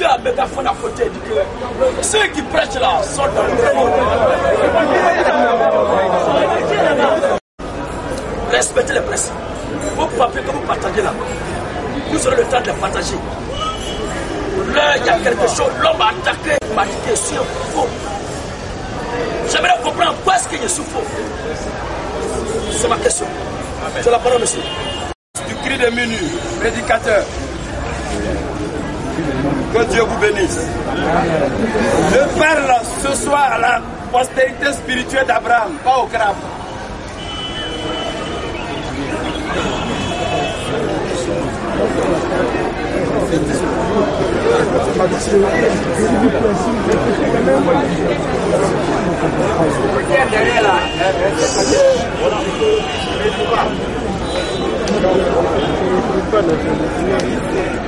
La à ceux qui prêchent là sont dans le Respectez les principes. Vos papiers que vous partagez là, vous aurez le temps de les partager. Là, il y a quelque chose, l'homme a attaqué, m'a dit que suis faux. J'aimerais comprendre pourquoi est-ce que je suis faux. C'est ma question. C'est la parole, monsieur. Du cri de minuit, prédicateur. Que Dieu vous bénisse. Je parle ce soir à la postérité spirituelle d'Abraham, pas au crabe.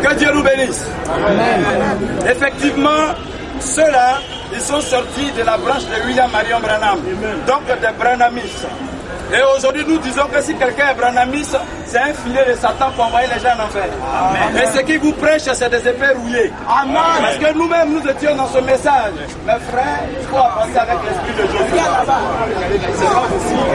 Que Dieu nous bénisse. Effectivement, ceux-là, ils sont sortis de la branche de William Marion Branham, donc des Branhamistes. Et aujourd'hui, nous disons que si quelqu'un est Branhamiste, c'est un filet de Satan pour envoyer les gens en enfer. Et ce qui vous prêche, c'est des épées rouillées. Parce que nous-mêmes, nous étions dans ce message. Mes frères, il faut avancer avec l'esprit de Dieu. C'est pas possible.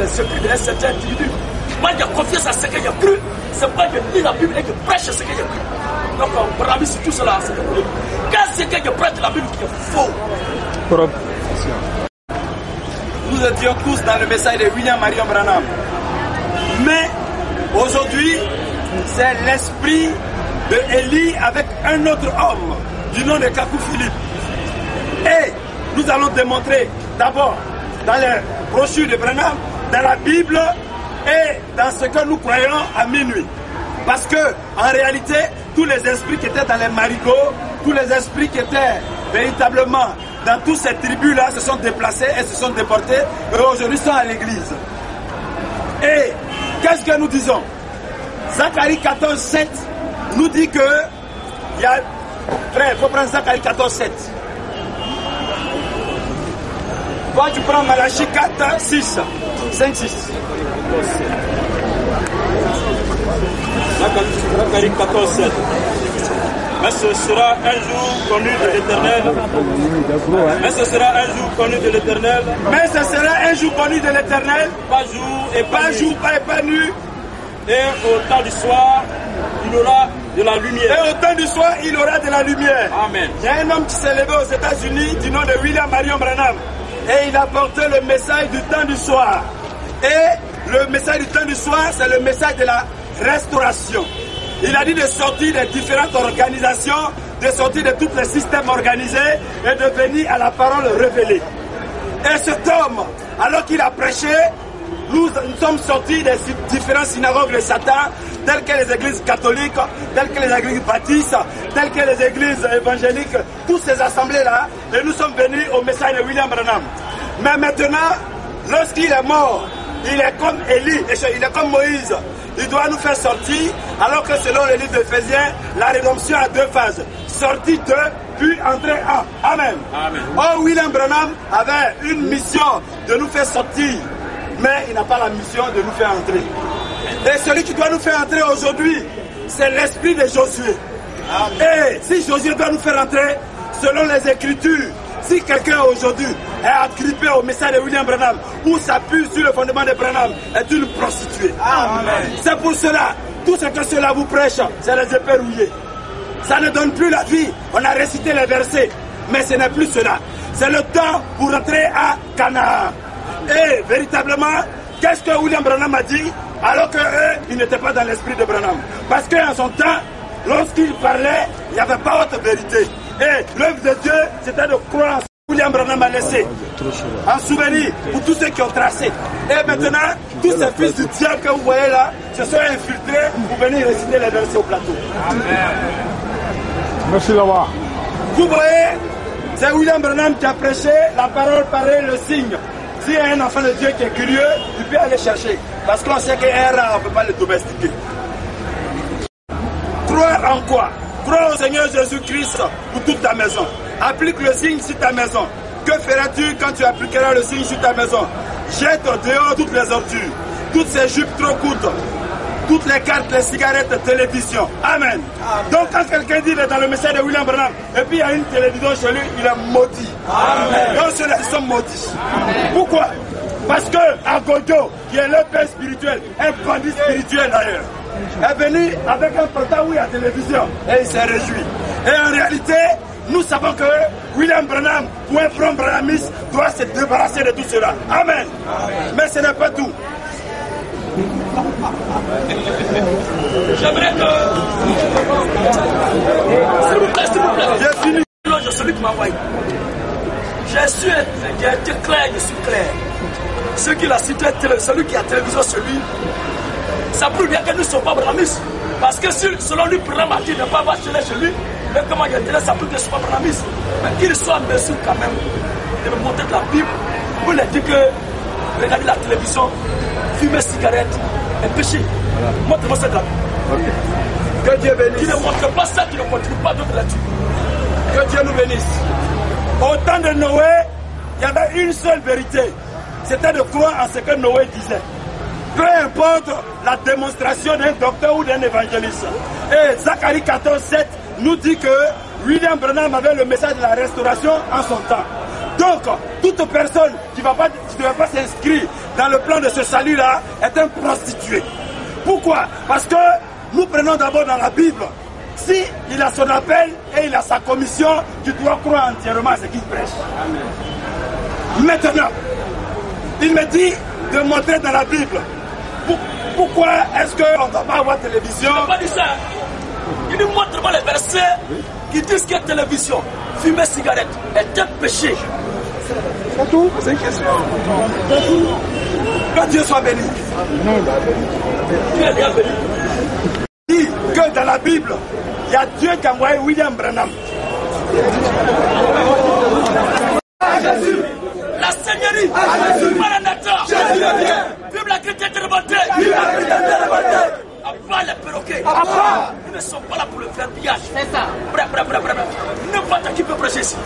Des secrets d'un certain individu. Moi, j'ai confiance à ce que j'ai cru. C'est pas que je lis la Bible et que je prêche ce que j'ai cru. Donc, on parle sur tout cela. c'est que- Quand c'est que je prêche la Bible qui est faux, Nous étions tous dans le message de William Marion Branham. Mais aujourd'hui, c'est l'esprit de Élie avec un autre homme du nom de Kakou Philippe. Et nous allons démontrer d'abord dans les brochures de Branham, dans la Bible et dans ce que nous croyons à minuit. Parce que en réalité, tous les esprits qui étaient dans les marigots, tous les esprits qui étaient véritablement dans toutes ces tribus-là se sont déplacés et se sont déportés et aujourd'hui sont à l'église. Et qu'est-ce que nous disons? Zacharie 14, 7 nous dit que il y a. Frère, il faut prendre Zacharie 14, 7. Toi, tu prends Malachie 4, 6. 5, 6. Zacharie 14, 7. Mais ce sera un jour connu de l'éternel. Mais ce sera un jour connu de l'éternel. Mais ce sera un jour connu de l'éternel, Pas jour et pas jour, pas, pas nuit. Et au temps du soir, il aura de la Et lumière. au temps du soir, il aura de la lumière. Amen. Il y a un homme qui s'est levé aux États-Unis du nom de William Marion Branham. Et il a porté le message du temps du soir. Et le message du temps du soir, c'est le message de la restauration. Il a dit de sortir des différentes organisations, de sortir de tous les systèmes organisés et de venir à la parole révélée. Et cet homme, alors qu'il a prêché, nous, nous sommes sortis des différentes synagogues de Satan, telles que les églises catholiques, telles que les églises baptistes, telles que les églises évangéliques, toutes ces assemblées-là, et nous sommes venus au message de William Branham. Mais maintenant, lorsqu'il est mort, il est comme Élie, il est comme Moïse. Il doit nous faire sortir, alors que selon le livre d'Éphésiens, la rédemption a deux phases. Sortie de, puis entrer en. Amen. Amen. Oh, William Branham avait une mission de nous faire sortir, mais il n'a pas la mission de nous faire entrer. Et celui qui doit nous faire entrer aujourd'hui, c'est l'esprit de Josué. Et si Josué doit nous faire entrer, selon les Écritures, si quelqu'un aujourd'hui agrippée au message de William Branham ou s'appuie sur le fondement de Branham est une prostituée. C'est pour cela, tout ce que cela vous prêche, c'est les épées rouillées. Ça ne donne plus la vie. On a récité les versets, mais ce n'est plus cela. C'est le temps pour rentrer à Canaan. Et véritablement, qu'est-ce que William Branham a dit alors qu'eux, ils n'étaient pas dans l'esprit de Branham? Parce qu'en son temps, lorsqu'il parlait, il n'y avait pas autre vérité. Et l'œuvre de Dieu, c'était de croire que William Branham a laissé. En souvenir pour tous ceux qui ont tracé. Et maintenant, tous ces fils du diable que vous voyez là se sont infiltrés pour venir réciter les versets au plateau. Merci d'avoir. Vous voyez, c'est William Branham qui a prêché la parole paraît le signe. S'il y a un enfant de Dieu qui est curieux, il peut aller chercher. Parce qu'on sait qu'un rat, on ne peut pas le domestiquer. Croire en quoi? Croire au Seigneur Jésus-Christ pour toute ta maison. Applique le signe sur ta maison. Que feras-tu quand tu appliqueras le signe sur ta maison? Jette dehors toutes les ordures, toutes ces jupes trop courtes, toutes les cartes, les cigarettes, télévision. Amen. Donc quand quelqu'un dit il est dans le message de William Branham et puis il y a une télévision chez lui, il est maudit. Amen. Donc ceux-là sont maudits. Pourquoi? Parce que Agodo, qui est le père spirituel, un bandit spirituel d'ailleurs, est venu avec un portable où il y a télévision et il s'est réjoui. Et en réalité, nous savons que William Branham ou un front Branhamiste doit se débarrasser de tout cela. Amen. Mais ce n'est pas tout. J'aimerais que. S'il vous plaît, s'il vous plaît. J'ai fini. De celui qui m'a envoyé. Je suis, j'ai été clair, je suis clair. Ceux qui l'a cité, celui qui a télévision sur ça prouve bien que nous ne sommes pas brahmistes. Parce que si, selon lui, de ne pas avoir télé chez lui, mais comment il y a ça prouve que je ne suis pas brahmiste. Mais qu'il soit en mesure quand même de me montrer de la Bible pour lui dire que regarder la télévision, fumer cigarette est péché. Montre-moi ça de la Bible. Que Dieu bénisse. Qui ne montre pas ça, qui ne continue pas d'autres là-dessus. Que Dieu nous bénisse. Au temps de Noé, il y avait une seule vérité. C'était de croire en ce que Noé disait. Peu importe la démonstration d'un docteur ou d'un évangéliste. Et Zacharie 14, 7 nous dit que William Branham avait le message de la restauration en son temps. Donc, toute personne qui ne va pas s'inscrire dans le plan de ce salut-là est un prostitué. Pourquoi? Parce que nous prenons d'abord dans la Bible. Si il a son appel et il a sa commission, tu dois croire entièrement à ce qu'il prêche. Maintenant, il me dit de montrer dans la Bible. Pour- pourquoi est-ce qu'on ne va pas avoir télévision? Il n'a pas dit ça? Il nous montre les versets qui disent que télévision, fumer cigarette est un péché. C'est tout C'est une question. Que Dieu soit béni. Tu es bien béni. Il dit que dans la Bible, il y a Dieu qui a envoyé William Branham. La Seigneurie, Maranatha, vive la chrétienté remontée, Abat les perroquets, nous ne sommes pas là pour le faire pillage. C'est ça. Bref, bref, bref, bref. N'importe qui peut prêcher ici.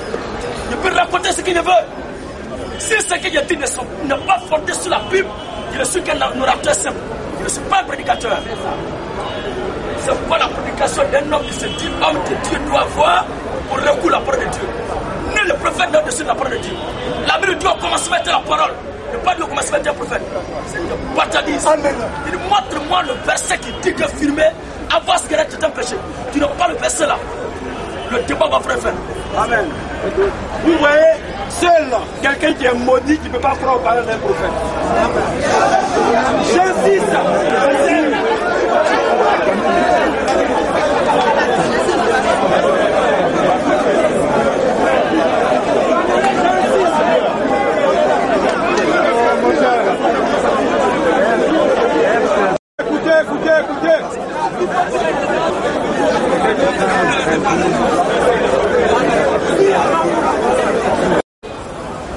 Il peut raconter ce qu'il veut. Si ce que je dis ne sont- n'est pas fondé sur la Bible, je ne suis qu'un orateur simple. Je ne suis pas un prédicateur. C'est pas la prédication d'un homme qui se dit homme que Dieu doit voir pour recouvrir la parole de Dieu. Prophète n'est au-dessus de la parole de Dieu. La Bible dit au commencement était la parole. Ne pas dire au commencement était un prophète. C'est une bâtardise. Amen. Il montre-moi le verset qui dit que filmer avoir cigarette est un péché. Tu n'as pas le verset là. Le débat va faire. Amen. Vous voyez, seul quelqu'un qui est maudit qui ne peut pas croire aux paroles d'un prophète. J'insiste. Écoutez, écoutez, écoutez.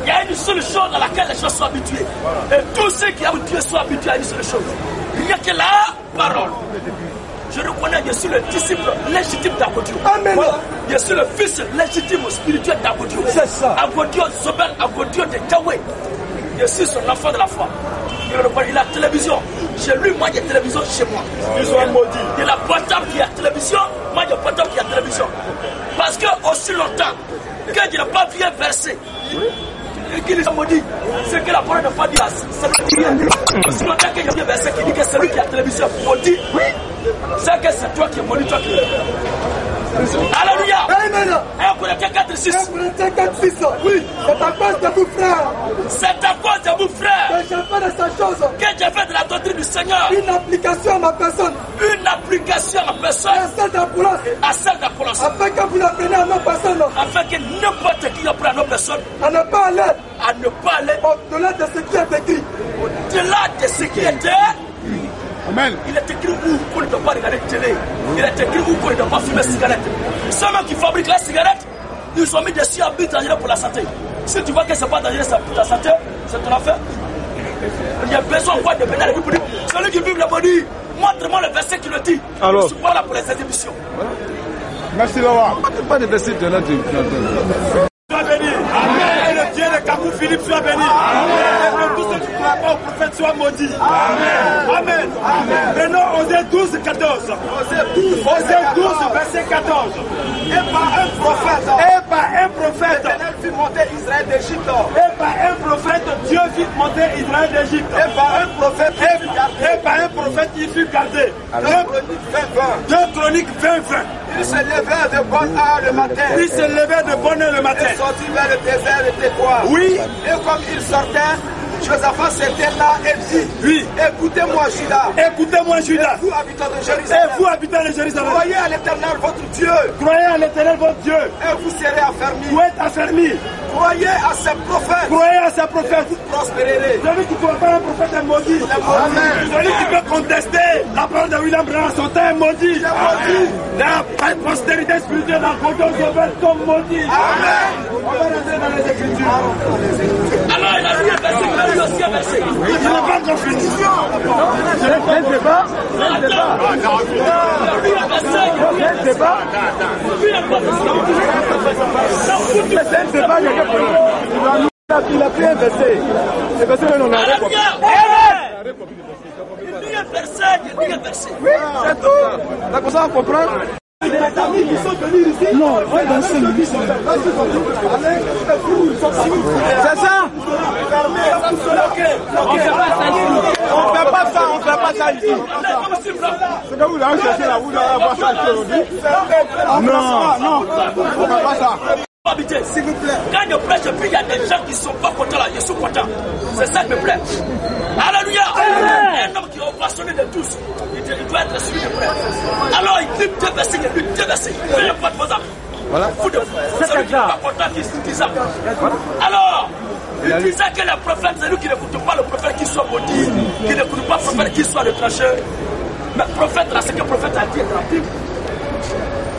Il y a une seule chose à laquelle les gens sont habitués. Et tous ceux qui aiment Dieu sont habitués à une seule chose. Rien que la parole. Je reconnais, je suis le disciple légitime d'Agodio. Amen. Voilà. Je suis le fils légitime spirituel d'Agodio. C'est ça. Agodio Zobel, Agodio de Yahweh. Je suis son enfant de la foi. Il a la télévision. Chez lui, moi, j'ai télévision chez moi. Ils sont maudits. Il a portable qui a télévision, moi j'ai portable qui a télévision. Parce que aussi longtemps que je n'ai pas vu un verset qui les a maudits. C'est que la parole n'a pas dit à celui qui est. Sinon, tant qu'il y a un verset qui dit que celui qui a la télévision maudit, c'est que c'est toi qui es maudit, toi qui es. Alléluia. Amen. 1 Corinthiens 4, 6. Corinthiens 4, 6. Oui, c'est à cause de vous, frères, C'est à cause de vous, frères, que j'ai fait de ces choses que j'ai fait de la doctrine du Seigneur une application à ma personne, une application à personne, à celle d'Apollos, à celle d'Apollos, afin que vous l'appreniez à nos personnes, afin que n'importe qui apprenne à nos personnes à ne pas aller à ne pas aller au-delà de ce qui est écrit. au-delà de ce qui était. Il est écrit où qu'on ne doit pas regarder la télé. Il est écrit où qu'on ne doit pas fumer cigarette. Ceux qui fabriquent la cigarette, ils ont mis dessus un but dangereux pour la santé. Si tu vois que ce n'est pas dangereux pour ta santé, c'est ton affaire. Il y a besoin quoi de venir à la Bible. Celui qui vive la body, montre-moi le verset qui le dit. Alors. Je suis pas là pour les exhibitions. Merci Laura. Pas de verset de là. Sois béni. Et le Dieu de Kabou Philippe soit béni. Et pas au prophète soient maudits. Amen. Maintenant, Osée 12, 14. Osée 12, verset 14. Et par un prophète, Et par un prophète, l'Éternel fit monter Israël d'Égypte. et par un prophète, Dieu fit monter Israël d'Égypte. Et par un prophète, il Et, fut gardé. et par un prophète, il fut gardé. Deux Chroniques 20, 20. Deux chroniques 20, 20. Il se levait de bonne heure le matin. Il se levait de bonne heure le matin. Et sortit vers le désert de Técois. Oui. Et comme il sortait, Josaphat s'était là et dit Oui. Écoutez-moi, Judas. Écoutez-moi, Judas. Vous, habitants de Et Jérusalem, vous, habitants de Jérusalem, croyez à l'éternel votre Dieu croyez à l'éternel votre Dieu. et vous serez affermis. Vous êtes affermis. Croyez à ses prophètes, Croyez à ses prophètes. Prospérerez. Celui qui pas un prophète est maudit. Amen. Celui qui peut contester la parole de William Branham son temps est maudit. La postérité spirituelle dans le canton être comme maudit. Amen. On va rentrer dans les Écritures. Alors, il a il aussi. Je n'ai pas encore fini. Il a pris un verset. Le verset que l'on a. C'est tout. Là, comme ça, on comprend. Non, on dans ce C'est ça. On fait pas ça, on fait pas ça ici. C'est que vous allez chercher là, vous allez voir ça ici aujourd'hui. Non, non, on fait pas ça. Habiter, s'il vous plaît. Quand je prêche, puis il y a des gens qui ne sont pas contents là, je suis content. C'est ça qui me plaît. Alléluia. Un homme qui est passionné de tous, il, doit être suivi de près. Alors il dit deux versets, il dit deux versets. Peu importe vos âmes. Voilà. Fou de celui qui n'est pas content qui dit ça. Alors, il disait que le prophète, c'est lui qui n'écoute pas le prophète qui soit maudit, qui n'écoute pas le prophète qui soit le trancheur. Mais le prophète là, c'est que le prophète a dit dans la Bible.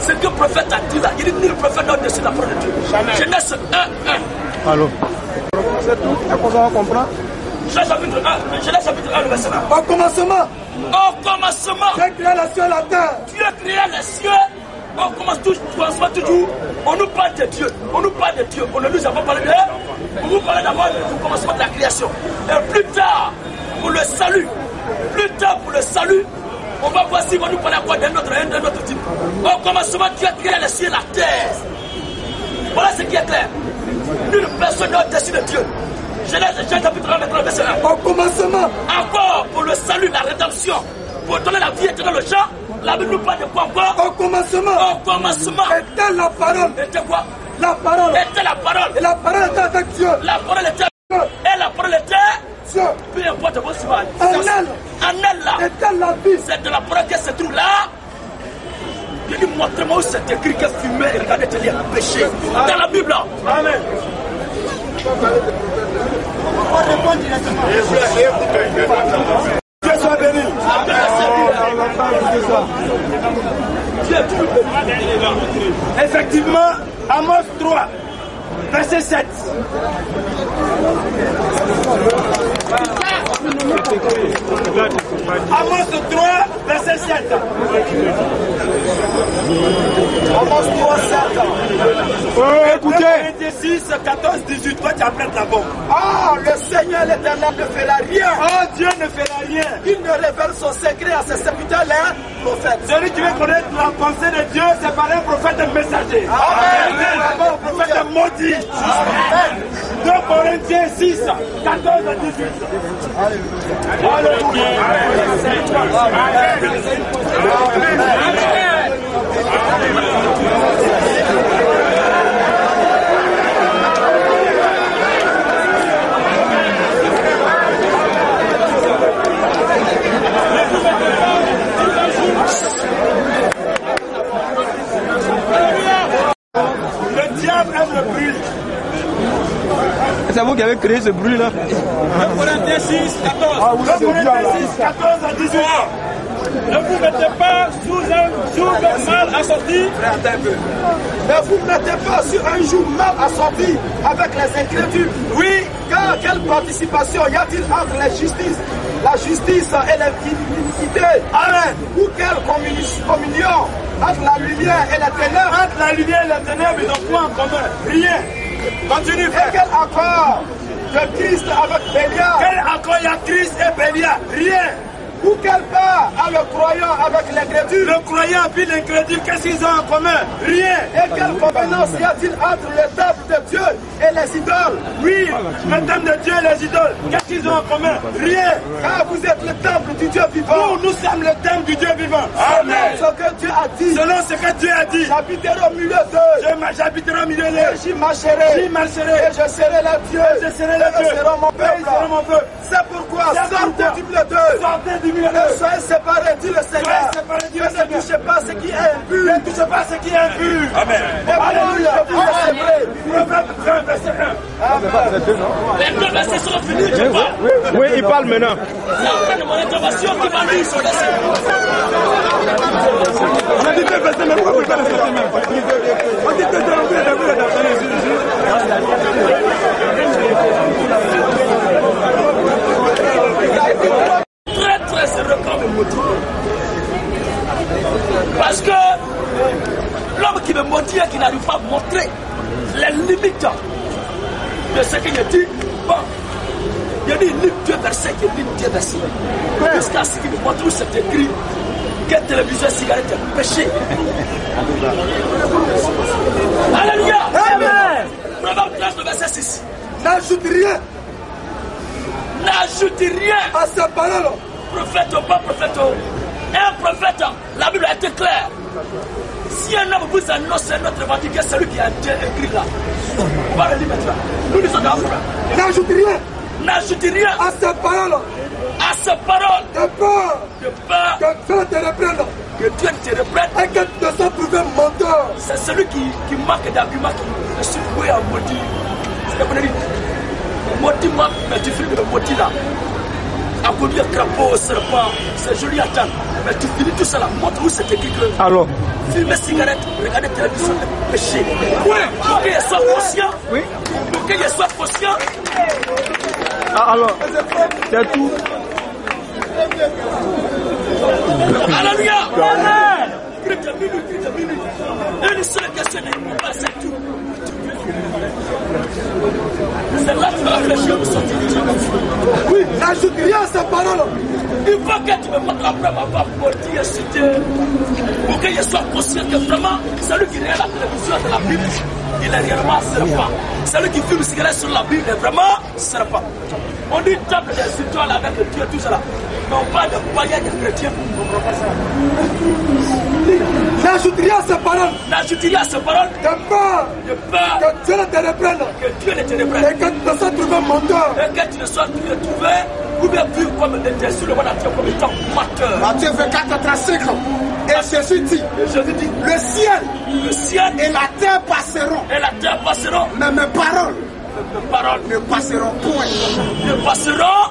Ce que le prophète a dit là, il dit nul prophèt n'a de la parole de Dieu. Genèse 1, 1. Allô C'est tout. Est-ce qu'on va comprendre Genèse chapitre 1, Genèse chapitre 1, le verset 1. Au commencement, Au commencement, j'ai créé la ciel et la terre. Dieu créa les cieux. On commence toujours, commencement toujours. On nous parle de Dieu. On nous parle de Dieu. On ne nous a pas parlé de On nous parle d'abord du commencement de la création. Et plus tard, pour le salut, plus tard pour le salut, on va voir s'il va nous parler à quoi d'un autre, d'un autre type. Au commencement, Dieu a créé les cieux et la terre. Voilà ce qui est clair. Nulle personne n'est au-dessus de Dieu. Genèse chapitre 1, maintenant, verset 1. Au commencement, Encore pour le salut, la rédemption, pour donner la vie éternelle aux gens, la Bible nous parle de quoi encore? Au commencement, Au commencement, était la parole. était quoi? La parole. Était la parole. Et la parole était avec Dieu. La parole était. Et la parole était. Peu importe vos. En elle. En elle là. La vie. C'est de la parole qui se trouve là. Il dit, montre-moi où c'est écrit que fumer et regarder te lire péché. Dans la Bible là. Amen. Dieu soit béni. Dieu est toujours béni. Effectivement, Amos 3, verset 7. Amos 3, verset 7. Amos 3, 7. Oh, écoutez. Corinthiens 6, 14, 18. Toi, tu apprêtes la bombe. Ah, le Seigneur l'éternel ne fera rien. Oh, Dieu ne fera rien. Il ne révèle son secret à ses serviteurs, les prophètes. Celui qui veut connaître la pensée de Dieu, c'est par un prophète messager. Amen. C'est un prophète maudit. 2 Corinthiens 6, 14 à 18. Le diable aime le bruit. C'est vous qui avez créé ce bruit-là. Corinthiens 6, 14. Ah oui, 2 c'est bien Corinthiens là. 6, 14 à 18. Ne vous mettez pas sous un jour mal assorti Ne vous mettez pas sur un jour mal assorti avec les incrédules. Oui, car quelle participation y a-t-il entre la justice, la justice et l'iniquité Amen. Ou quelle communi- communion entre la lumière et la ténèbres Entre la lumière et la ténèbre, ils n'ont point en commun. Rien. Continue, Et quel accord de Christ avec Béliard? Quel accord il y a Christ et Bélia Rien. Ou quelle part a le croyant avec l'incrédule Le croyant puis l'incrédule, qu'est-ce qu'ils ont en commun? Rien. Et quelle convenance y a-t-il entre le temple de Dieu et les idoles? Oui, le thème de Dieu et les idoles, qu'est-ce qu'ils ont en commun? Rien. Car vous êtes le temple du Dieu vivant. Nous, nous sommes le thème du Dieu vivant. Amen. Ce que Dieu a dit. Selon ce que Dieu a dit, J'habiterai au milieu d'eux. j'habiterai au milieu d'eux. j'y marcherai. J'y marcherai. Et je serai leur Dieu. Et je serai leur Dieu. ils seront mon peuple. D'eux. Sortez du milieu d'eux. soyez séparés, dit le Seigneur. Soyez séparés, dit le Et Seigneur. Ne touchez pas ce qui est impur. Ne touchez pas ce qui est impur. Amen. Et Alléluia. Je vous recevrai. Proverbe 20, verset 1. Les deux versets sont finis, je parle. Oui, il parle maintenant. C'est mon intervention qui va lire. On a dit que verset, mais pourquoi vous ne même On dit vous entendu. Très très heureux quand me maudit. Parce que l'homme qui n'arrive pas à montrer les limites de ce qu'il dit, bon, il dit il lit deux versets, il lit deux versets. Jusqu'à ce qu'il montre où c'est écrit que télévision cigarette est péché. Alléluia. Amen. Proverbe 13, le verset 6. N'ajoute rien N'ajoute rien. à sa parole. prophète ou pas prophète, un prophète, la Bible a été claire. Si un homme vous annonce un autre évangile que celui qui a été écrit là, on va le. Nous nous sommes dans. N'ajoute rien N'ajoute rien à sa parole. à sa parole De peur de peur que Dieu te reprenne que Dieu te reprenne. et que tu te sois trouvé menteur. C'est celui qui, qui manque d'arguments qui je suis voué à maudire. C'est ce qu'on dit. Maudis-moi, mais tu finis de me maudire là. À conduire crapaud, serpent, c'est joli à attendre. Mais tu finis tout ça là. Montre où c'est écrit que Alors, Fumer cigarette, regarder télévision, péché. Pour qu'il soit conscient, Oui. pour qu'il soit conscient, ah, alors, c'est tout. Alléluia. De de minute. Une seule question pas c'est tout. C'est là que tu vas réfléchir au sortir du diable. Oui, n'ajoute rien à sa parole. Il faut que tu me montres ma part pour dire cité. Pour que je sois conscient que vraiment, celui qui regarde la télévision de la Bible, il est réellement serpent. Celui qui fume cigarette sur la Bible est vraiment serpent. On dit table des étoiles avec le Dieu, tout cela. Mais on parle de païens de chrétiens. On ne comprend pas ça. N'ajoute rien à sa parole. N'ajoute rien à ces paroles. De peur De peur que Dieu ne te reprenne que Dieu ne te et reprenne. que tu te sois trouvé menteur. Et que tu ne sois plus retrouvé ou bien vu comme un sur le monde entier comme étant menteur. Matthieu 24, 35. Et Jésus dit, Et Jésus dit, le ciel le ciel et la terre passeront, et la terre passeront, mais mes paroles les paroles ne passeront point. ne passeront,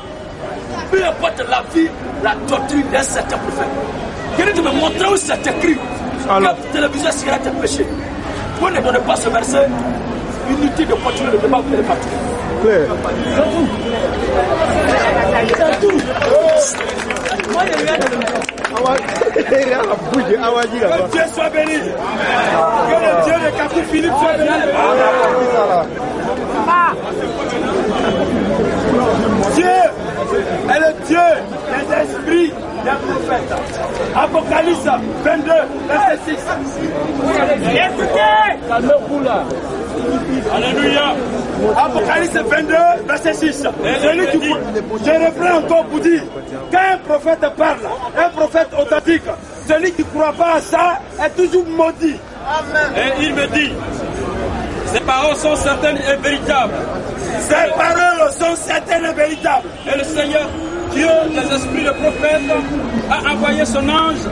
peu importe la vie, la doctrine d'un certain prophète. De me montrer où c'est écrit Alors. que télévision cigarette est péché. Vous ne donnez pas ce verset, inutile de continuer le débat, vous allez partir. Claire. Que Dieu soit béni. Que le Dieu de Capou Philippe soit béni. Dieu est le Dieu des esprits Apocalypse 22, verset 6. Écoutez, Alléluia. Apocalypse 22, verset 6. Celui qui, je reprends encore pour dire, quand un prophète parle, un prophète authentique, celui qui ne croit pas à ça est toujours maudit. Et il me dit, ces paroles sont certaines et véritables. Ces paroles sont certaines et véritables. Et le Seigneur, Dieu des esprits de prophètes, a envoyé son ange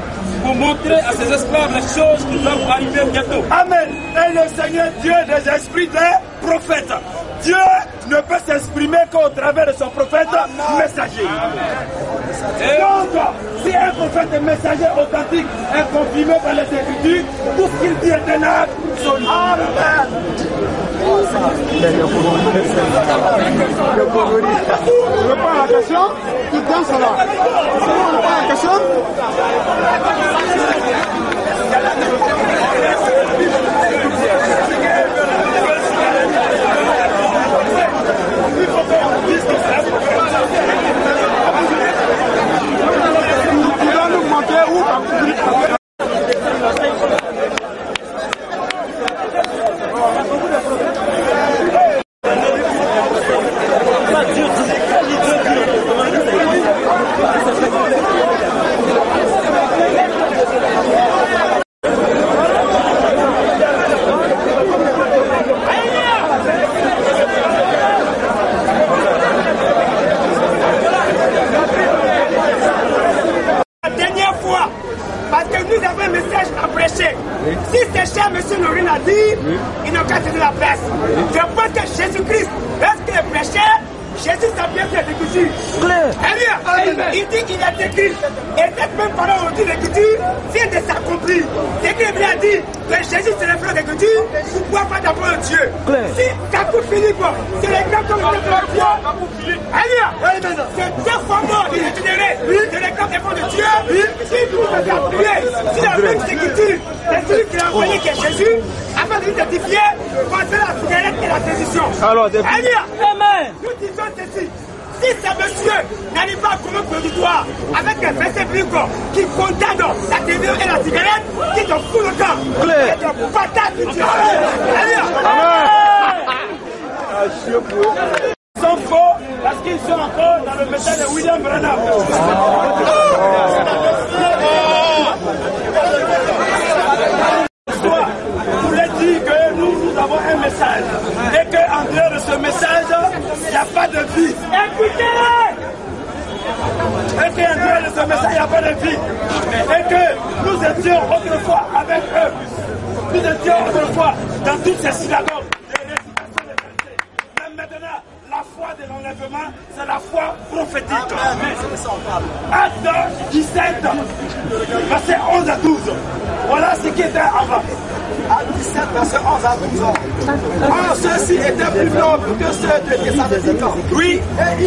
pour montrer à ses esclaves les choses qui doivent arriver bientôt. Amen. Et le Seigneur Dieu des esprits des prophètes. Dieu ne peut s'exprimer qu'au travers de son prophète messager. Donc, si un prophète messager authentique est confirmé par les Écritures, tout ce qu'il dit est la question. Là. La question. Tu dois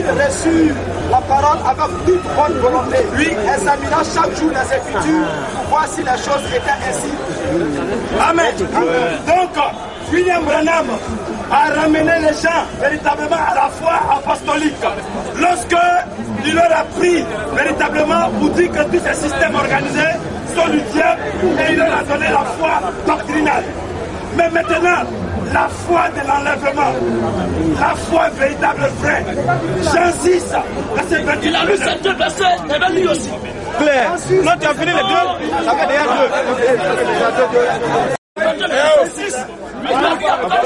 Reçurent la parole avec toute bonne volonté. Lui examina chaque jour les Écritures pour voir si les choses étaient ainsi. Amen. Donc, William Branham a ramené les gens véritablement à la foi apostolique. Lorsque il leur a pris véritablement pour dire que tous ces systèmes organisés sont du diable et il leur a donné la foi doctrinale. Mais maintenant, la foi de l'enlèvement, la foi véritable vraie. 6, verset 28. Il a lu ces deux versets, et bien lui aussi. Claire. Non, tu as fini les deux. Ça fait déjà deux.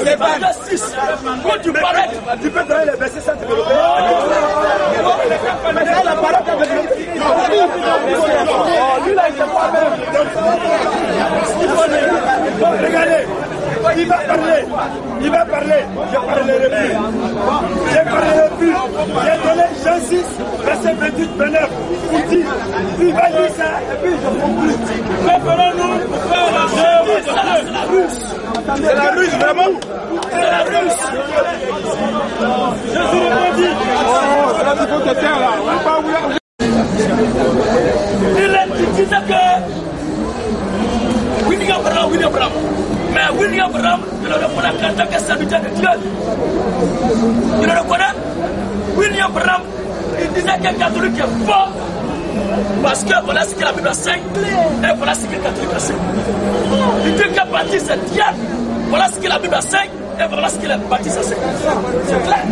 C'est pas le 6. Quand tu parlais, Tu peux donner les versets sans développer. Donc, regardez, il va parler, il va parler, je parlerai plus. Je parlerai plus. J'ai donné Jean 6, verset 28, 29, pour dire, il va dire ça, et puis je conclue. ferons-nous pour faire la de Dieu C'est la ruse, vraiment? C'est la ruse Jésus répondit, Oh, là, tu faut te taire là. On va pas ouvrir. il est- il disait que William Branham, William Branham. Mais William Branham, il le reconnaît en tant que serviteur de Dieu. Il le reconnaît. William Branham, il disait qu'un catholique est fort. Parce que voilà ce que la Bible enseigne et voilà ce que le catholique enseigne. Il dit qu'à partir c'est diable. Voilà ce que la Bible enseigne Et voilà ce qu'il a bâti, ça c'est clair.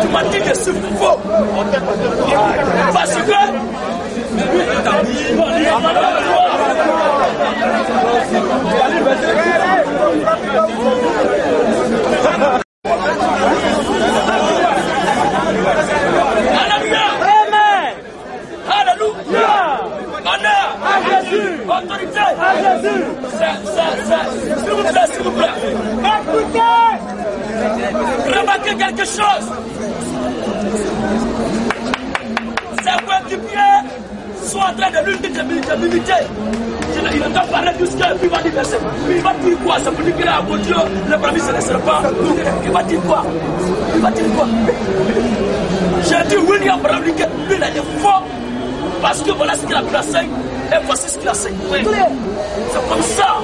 Tu m'as dit que c'est faux. Parce que. Autorité. C'est- c'est- S'il vous plaît, s'il vous plaît. Écoutez. Remarquez quelque chose. Ses coéquipiers sont en train de dire de militer. Il entend parler jusqu'à il va dire il va dire quoi? Ça veut dire qu'il a mon Dieu, le premier se laissera pas. Il va dire quoi? Il va dire quoi? J'ai dit William Brown, lui, il a des faux. Parce que voilà ce qu'il a placé et voici ce qu'il a fait. C'est comme ça.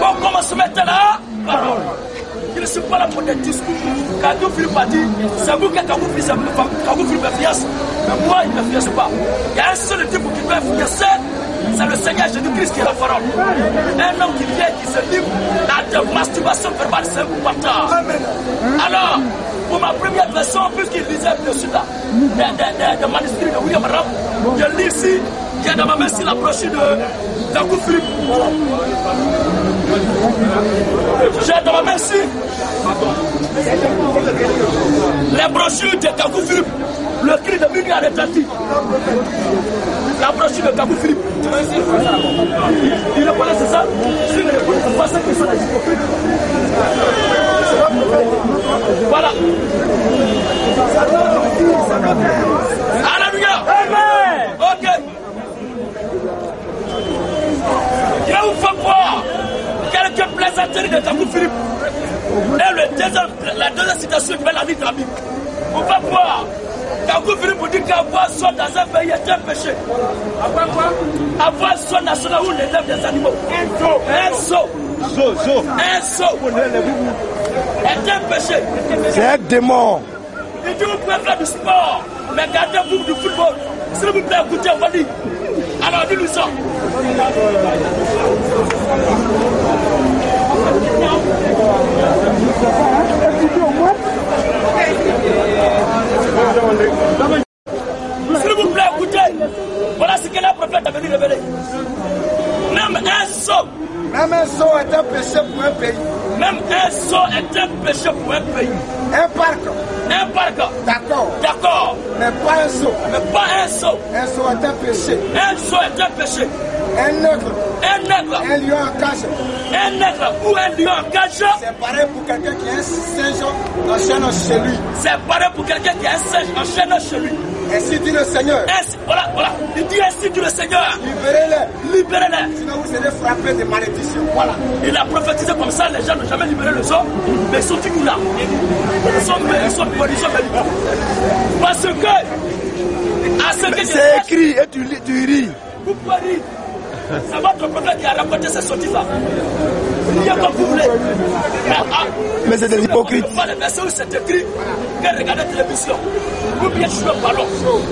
On commence à mettre là, parole. Je ne suis pas là pour des discours. Quand Philippe a dit, c'est vous qui Kagou Philippe Kagou Philippe influence. Mais moi, il ne m'influence pas. Il y a un seul type qui peut influencer. C'est le Seigneur Jésus-Christ qui est la parole. Un homme qui vient, qui se livre à de masturbation verbale, c'est bâtard. Alors, pour ma première version, puisqu'il lisait dessus là, des, des, des, des manuscrits de William Ram, je lis ici, j'ai dans ma main ici la brochure de Kagou Philippe. J'ai dans de Kagou Philippe. Le cri de Mugui a retenti. La brochure de Kagou Philippe. Il, reconnaît ça? Ne pas, c'est hypocrites. Voilà. Alléluia. Ok. Je vous faire voir quelques plaisanteries de Kagou Philippe. Et le deuxième, la deuxième citation qui va la vie de la Bible. Va voir. Kagou Philippe vous dit qu'avoir son dans un pays est un péché. Avoir quoi? Avoir son national où on élève des animaux. Un zoo. Un zoo. Est un péché. C'est un démon. Il dit vous pouvez faire du sport, mais gardez-vous du football. S'il vous plaît, écoutez, on va dire. Alors dis-nous ça. S'il vous plaît, écoutez. Voilà ce que le prophète a venu révéler. Même un saut, Même un son est un péché pour un pays. même un saut est un péché pour un pays. Un parc, Un parc, d'accord, d'accord, mais pas un son. mais pas un saut. Un son est un péché. Un saut est un péché. Un nègre, Un nègre, un lion en cage, un nègre ou un lion en cage, c'est pareil pour quelqu'un qui a un singe en chaîne chez lui. c'est pareil pour quelqu'un qui a un singe enchaîné chez lui. Ainsi dit le Seigneur, Ainsi, voilà, voilà. Il dit ainsi dit le Seigneur. libérez-les, Libérez-les. sinon vous serez frappés de malédiction. Voilà. Il a prophétisé comme ça, les gens n'ont jamais libéré le sang, mais ils sont tous là. Ils sont, ils sont, ils sont bénis. Parce que, à ce que C'est écrit et tu, lis- tu ris. vous pouvez rire. C'est votre prophète qui a raconté ces comme vous voulez. Mais, ah, Mais c'est des hypocrites. Pas les versets où c'est écrit que regarder la télévision, ou bien jouer au ballon,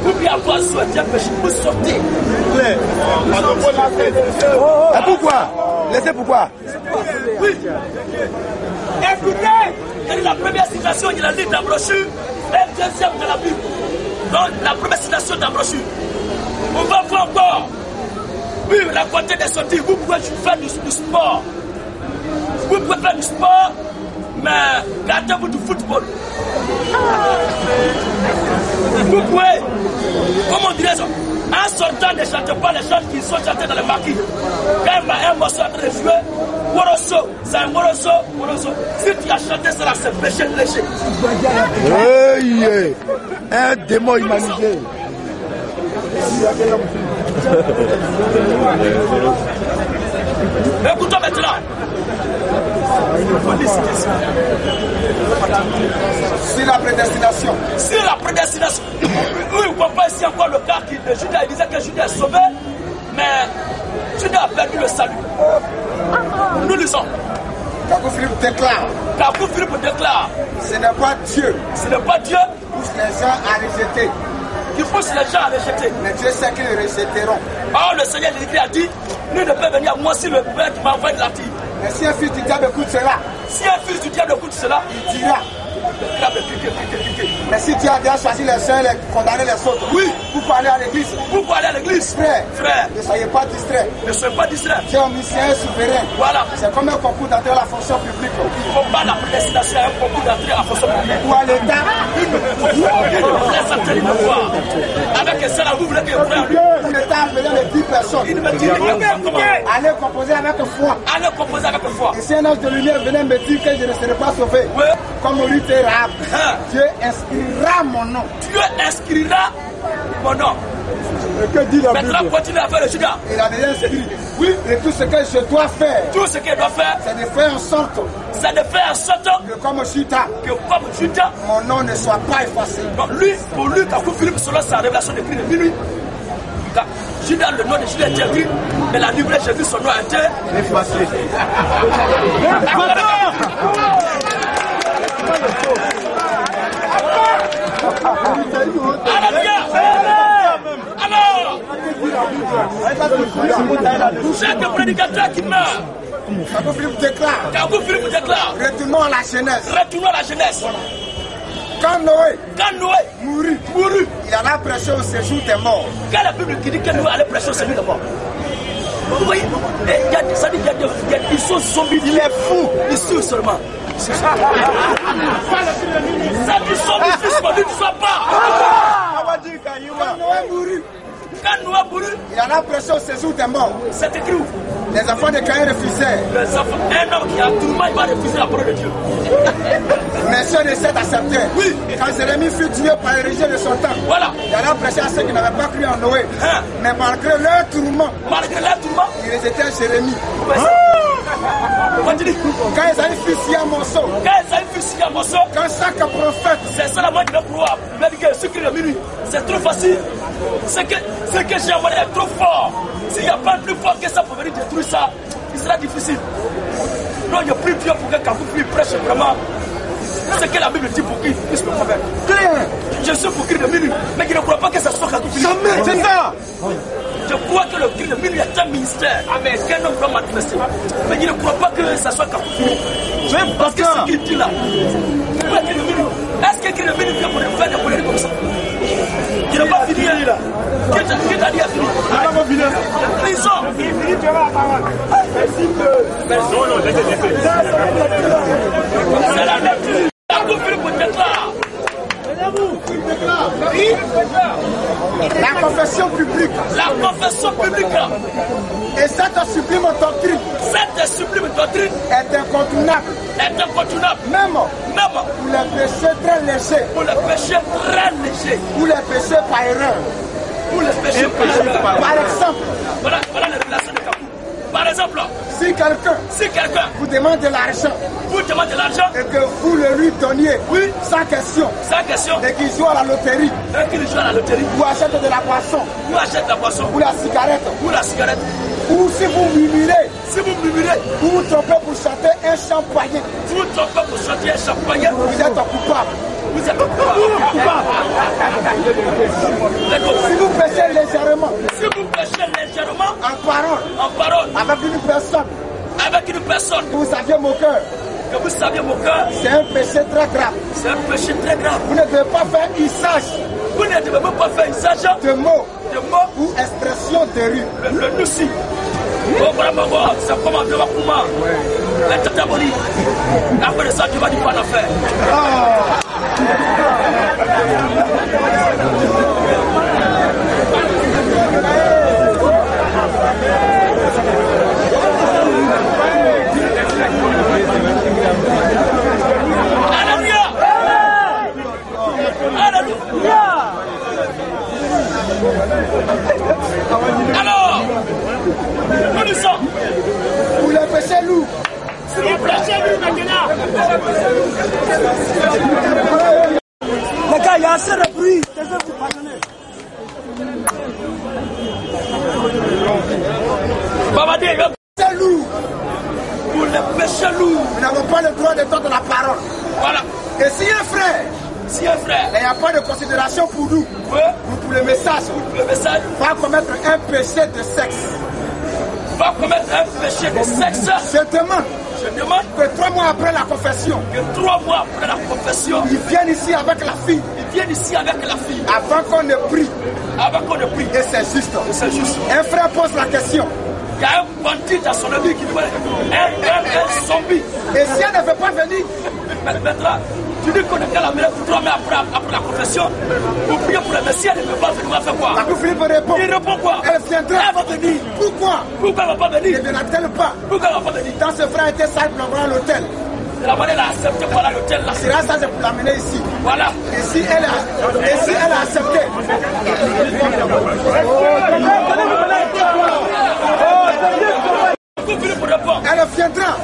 ou bien avoir souhaité un péché, vous sortez. Et pourquoi? Laissez pourquoi? Oui. Écoutez, quelle est la première citation de la livre de la brochure et deuxième de la Bible. Donc, la première citation de la brochure. On va. Oui, la quantité des sorties, vous pouvez faire du, sport. Vous pouvez faire du sport, mais gardez-vous du football. Vous pouvez, comment on dirait ça En sortant, ne chantez pas les chants qui sont chantés dans le maquis. Quand un morceau train de jouer, Woroso, c'est un Woroso, Woroso. Si tu as chanté cela, c'est péché léger. Hey, Un démon humanisé. Écoutons maintenant. C'est la prédestination. Si la prédestination, ne voyons pas ici encore le cas qui- de Judas, il disait que Judas est sauvé, mais Judas a perdu le salut. Nous lisons. Kagou Philippe déclare, Philippe déclare, ce n'est pas Dieu ce n'est pas Dieu pousse les gens à rejeter, qui pousse les gens à rejeter. mais Dieu sait qu'ils rejetteront. Or, le Seigneur Jésus a dit, nul ne peut venir à moi si le Père qui m'a envoyé de la terre. Mais si un fils du diable écoute cela, Si un fils du diable écoute cela, il dira mais si tu as déjà choisi les seuls et condamné les autres, oui, pourquoi aller à l'église Pourquoi aller à l'église? Frère, frère, ne soyez pas distrait. Ne soyez pas distrait. Tu es un souverain. Voilà. C'est comme un concours d'entrée à la fonction publique. Il faut pas la prédestination à un concours d'entrée à la fonction publique. Ou à l'État. Avec ça, vous voulez que frère. L'État a besoin de 10 personnes. Il me dit Allez composer avec foi. Allez composer avec foi. Et si un ange de lumière venait me dire que je ne serais pas sauvé, oui. Comme et Rahab, Dieu inscrira mon nom. Dieu inscrira mon nom. Et que dit la Maintenant, continue à faire le Judas. Il a déjà inscrit. Oui. Et tout ce que je dois faire. Tout ce qu'il doit faire. C'est de faire en sorte. C'est de faire en sorte. Que comme Judas. Que comme Judas. Mon nom ne soit pas effacé. Donc lui, pour lui, quand vous Philippe, selon sa révélation de de minuit. Judas, le nom de Judas était écrit, mais la Bible, j'ai vu son nom été effacé. Alors, chaque prédicateur qui meurt, Kabou Philippe déclare, déclare, retournons à la jeunesse. Retournons à la jeunesse. Quand Noé, quand Noé mourut, mourut, il alla prêcher au séjour des morts. Quand la Bible qui dit que Noé allait prêcher au séjour des morts. Vous voyez, il y a, ça dit, il y a, il y a, ils sont zombies, il est fou, ici seulement. Ça dit zombie, pas. Quand Noé mourut, quand Noé mourut, il alla prêcher au séjour des morts. C'est écrit où? Les enfants de Caïn. Les enfants, un homme qui a tourment, il va refuser la parole de Dieu. Mais ceux de cette acceptèrent. Oui. Quand Jérémie fut tué par les religieux de son temps, voilà. il alla prêcher à ceux qui n'avaient pas cru en Noé. Hein? Mais malgré leur tourment, malgré leur tourment, ils rejetèrent Jérémie. Continue. Quand Esaïe fut scié à morceaux, quand Esaïe fut scié à morceaux, quand chaque prophète, c'est ça la main qui va pouvoir que ce qui est minuit, c'est trop facile. Ce que, ce que j'ai envoyé est trop fort. S'il n'y a pas plus fort que ça pour venir détruire ça, il sera difficile. Non, il y a plus Dieu pour que Kabou prêche vraiment ce que la Bible dit pour qu'il puisse le faire. Claire. Je suis pour qu'il de minuit, mais il ne croit pas que ça soit Kabou Jamais, c'est ça. Je crois que le cri de minuit est un ministère avec un homme doit manifester. Mais il ne croit pas que ça soit Kabou Parce que ce qu'il dit là, est-ce que le cri de minuit vient pour faire des colères comme ça Il n'a pas fini là. Qui t'a dit à finir fini. Prison. Tu la parole. Merci. Non, non, laissez, laissez. C'est la. La confession publique. La confession publique. Et cette sublime doctrine. Cette sublime doctrine est incontournable. Est incontournable. Même. Même. Pour les péchés très légers. Pour les péchés très légers. Pour les péchés par erreur. Pour les péchés par erreur. Par exemple. Voilà, voilà les. Par exemple, si quelqu'un si quelqu'un vous demande de l'argent, vous demande de l'argent et que vous le lui donniez, oui, sans question, sans question, et qu'il joue à la loterie, et qu'il joue à la loterie, ou achète de la boisson, ou achète la boisson, ou la cigarette, ou la cigarette, ou si vous murmurez, si vous murmurez, vous vous trompez pour chanter un chant païen, vous vous trompez pour chanter un chant païen, vous êtes coupable. Vous êtes coupable. Si vous péchez légèrement, si vous péchez légèrement, en parole, en parole, avec une personne, avec une personne, vous saviez mon cœur, que vous saviez mon cœur, c'est un péché très grave. C'est un péché très grave. Vous ne devez pas faire usage. Vous ne devez pas faire usage de mots, de mots ou expressions de rue. Le, le noussi. Oh, vraiment, c'est comme un blanc pour La tataboli. Après ça, tu vas dire pas d'affaire. Oh. Alléluia. Alléluia. Alors, nous nous sommes. Pour les péchés lourds. Les péchés lourds maintenant. Les gars, il y a assez de bruit. Vais vous pardonner. Babadé, péché lourd. Pour les péchés lourds. Nous n'avons pas le droit de tendre la parole. Voilà. Et si un frère, si un frère, il n'y a pas de considération pour nous, oui. ou pour le message, pour le message, va commettre un péché de sexe. Va commettre un péché de sexe. Je demande. Je demande que trois mois après la confession, que trois mois après la confession, ils viennent ici avec la fille, ils viennent ici avec la fille, avant qu'on ne prie. avant qu'on ne prie. Et c'est juste. Et c'est juste. Un frère pose la question. Il y a un bandit dans son ami qui dit un, un, un zombie. Et si elle ne veut pas venir, Mais Maintenant, tu dis qu'on est qu'à la mêlée pour trois mois après, après la confession, pour prier pour le Messie, elle ne peut pas venir, faire quoi? La Philippe répond. Il répond quoi? Elle viendra. Elle va venir. Pourquoi? Pourquoi elle ne va pas Ne venir viendra-t-elle pas Pourquoi elle ne va pas venir? Quand ce frère était sale pour l'envoyer à l'hôtel, La manière elle a accepté, voilà l'hôtel là? sera ça c'est pour l'amener ici. Voilà. Et si elle a, et si elle a accepté, Philippe répond, elle viendra.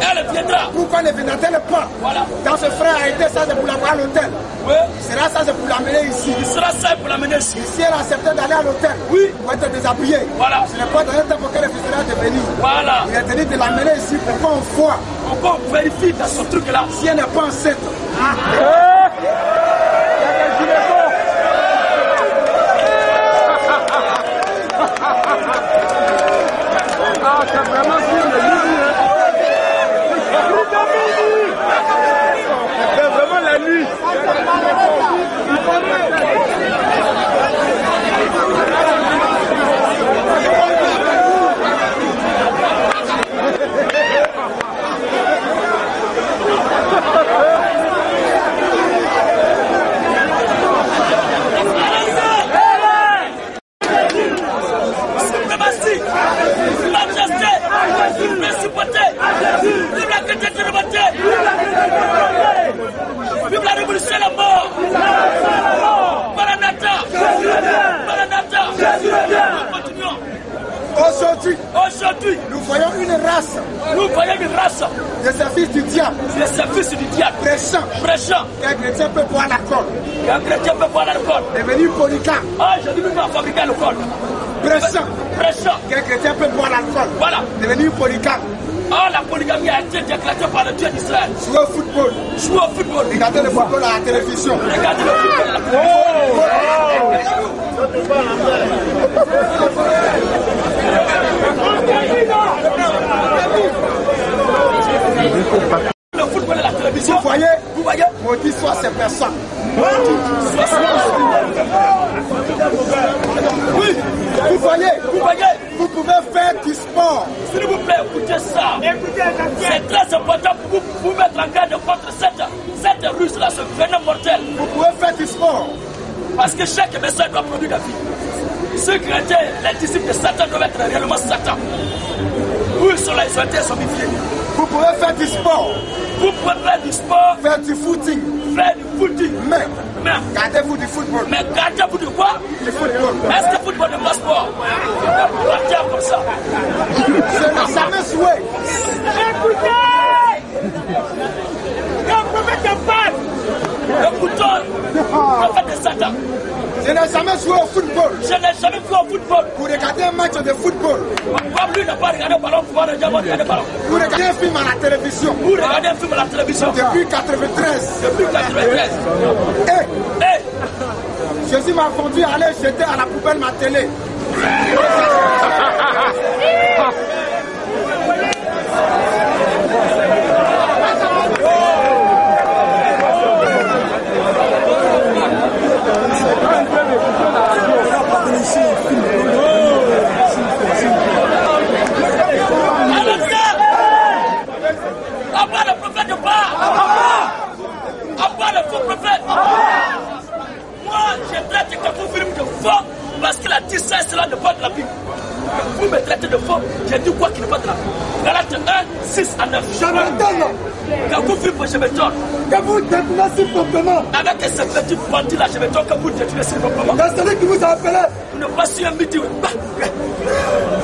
Elle viendra. Pourquoi ne viendra-t-elle pas Voilà. Quand ce frère a été ça c'est pour l'envoyer à l'hôtel, Oui. sera ça c'est pour l'amener ici. Il sera simple pour l'amener ici. Si elle accepté d'aller à l'hôtel, Oui. pour être déshabillée, Voilà. ce n'est pas dans un temps pour qu'elle refusera de venir. Voilà. Il est dit de l'amener ici pour qu'on voit Pourquoi on vérifie dans ce truc là si elle n'est pas enceinte. Ah, c'est vraiment sur le midi. C'est vraiment la nuit. Suprématie, majesté, principauté, vive la chrétienté, vive la révolution et la mort. Maranatha, Maranatha, nous continuons. Aujourd'hui, Aujourd'hui, nous voyons une race. Nous voyons une race. De services du diable. De service du diable, prêchant. Prêchant, qu'un chrétien peut boire l'alcool, qu'un chrétien peut boire l'alcool. devenir polycarpe, Ah, j'ai dit, nous pouvons fabriquer l'alcool. prêchant. Prêchant, qu'un chrétien peut boire l'alcool, voilà. devenir polycarpe, Ah, la polygamie a été déclarée par le Dieu d'Israël. jouer au football, Jouer au football. regarder le football à la télévision. Regardez le football à la télévision. Le football à la télévision. Vous voyez, Vous voyez soit ces personnes. Oui, Vous voyez, vous voyez vous pouvez faire du sport. S'il vous plaît, écoutez ça. C'est très important pour vous, pour vous mettre en garde contre cette, cette ruse-là, ce venin mortel. Vous pouvez faire du sport. Parce que chaque message doit produire la vie. Ceux chrétiens, les disciples de Satan doivent être réellement Satan. Ils sont là, ils ont été sommifiés. Vous pouvez faire du sport, Vous pouvez faire du sport, faire du footing. faire du footing. Mais, Mais, gardez-vous du football. mais gardez-vous de quoi? Du football. Est-ce que le football n'est pas sport? Partez comme ça. Je n'ai jamais joué. Écoutez Le prophète Pâques Écoutons, prophète de Satan. Je n'ai jamais joué au football. Je n'ai jamais vu au football. Pour regarder un match de football, Comme lui n'a pas regardé le ballon, jamais regarder le ballon. pour regarder un film à la télévision, Vous regardez un film à la télévision depuis 93, depuis 93. et Et Jésus m'a conduit à aller jeter à la poubelle ma télé. Abat le prophète de Baal. Abat le faux prophète. Moi, je traite quelqu'un film de faux parce qu'il a dit ça cela ne pas de la Bible. Vous me traitez de faux, j'ai dit quoi qui n'est pas de la Bible. Galate 1, 6 à 9. Je me donne Quand vous filmez, je me donne. que vous détenez si proprement. Avec ce petit bandit là, je me donne que vous détruisez vous plaît. C'est celui qui vous a appelé. Vous ne pas sur un midi. Bah.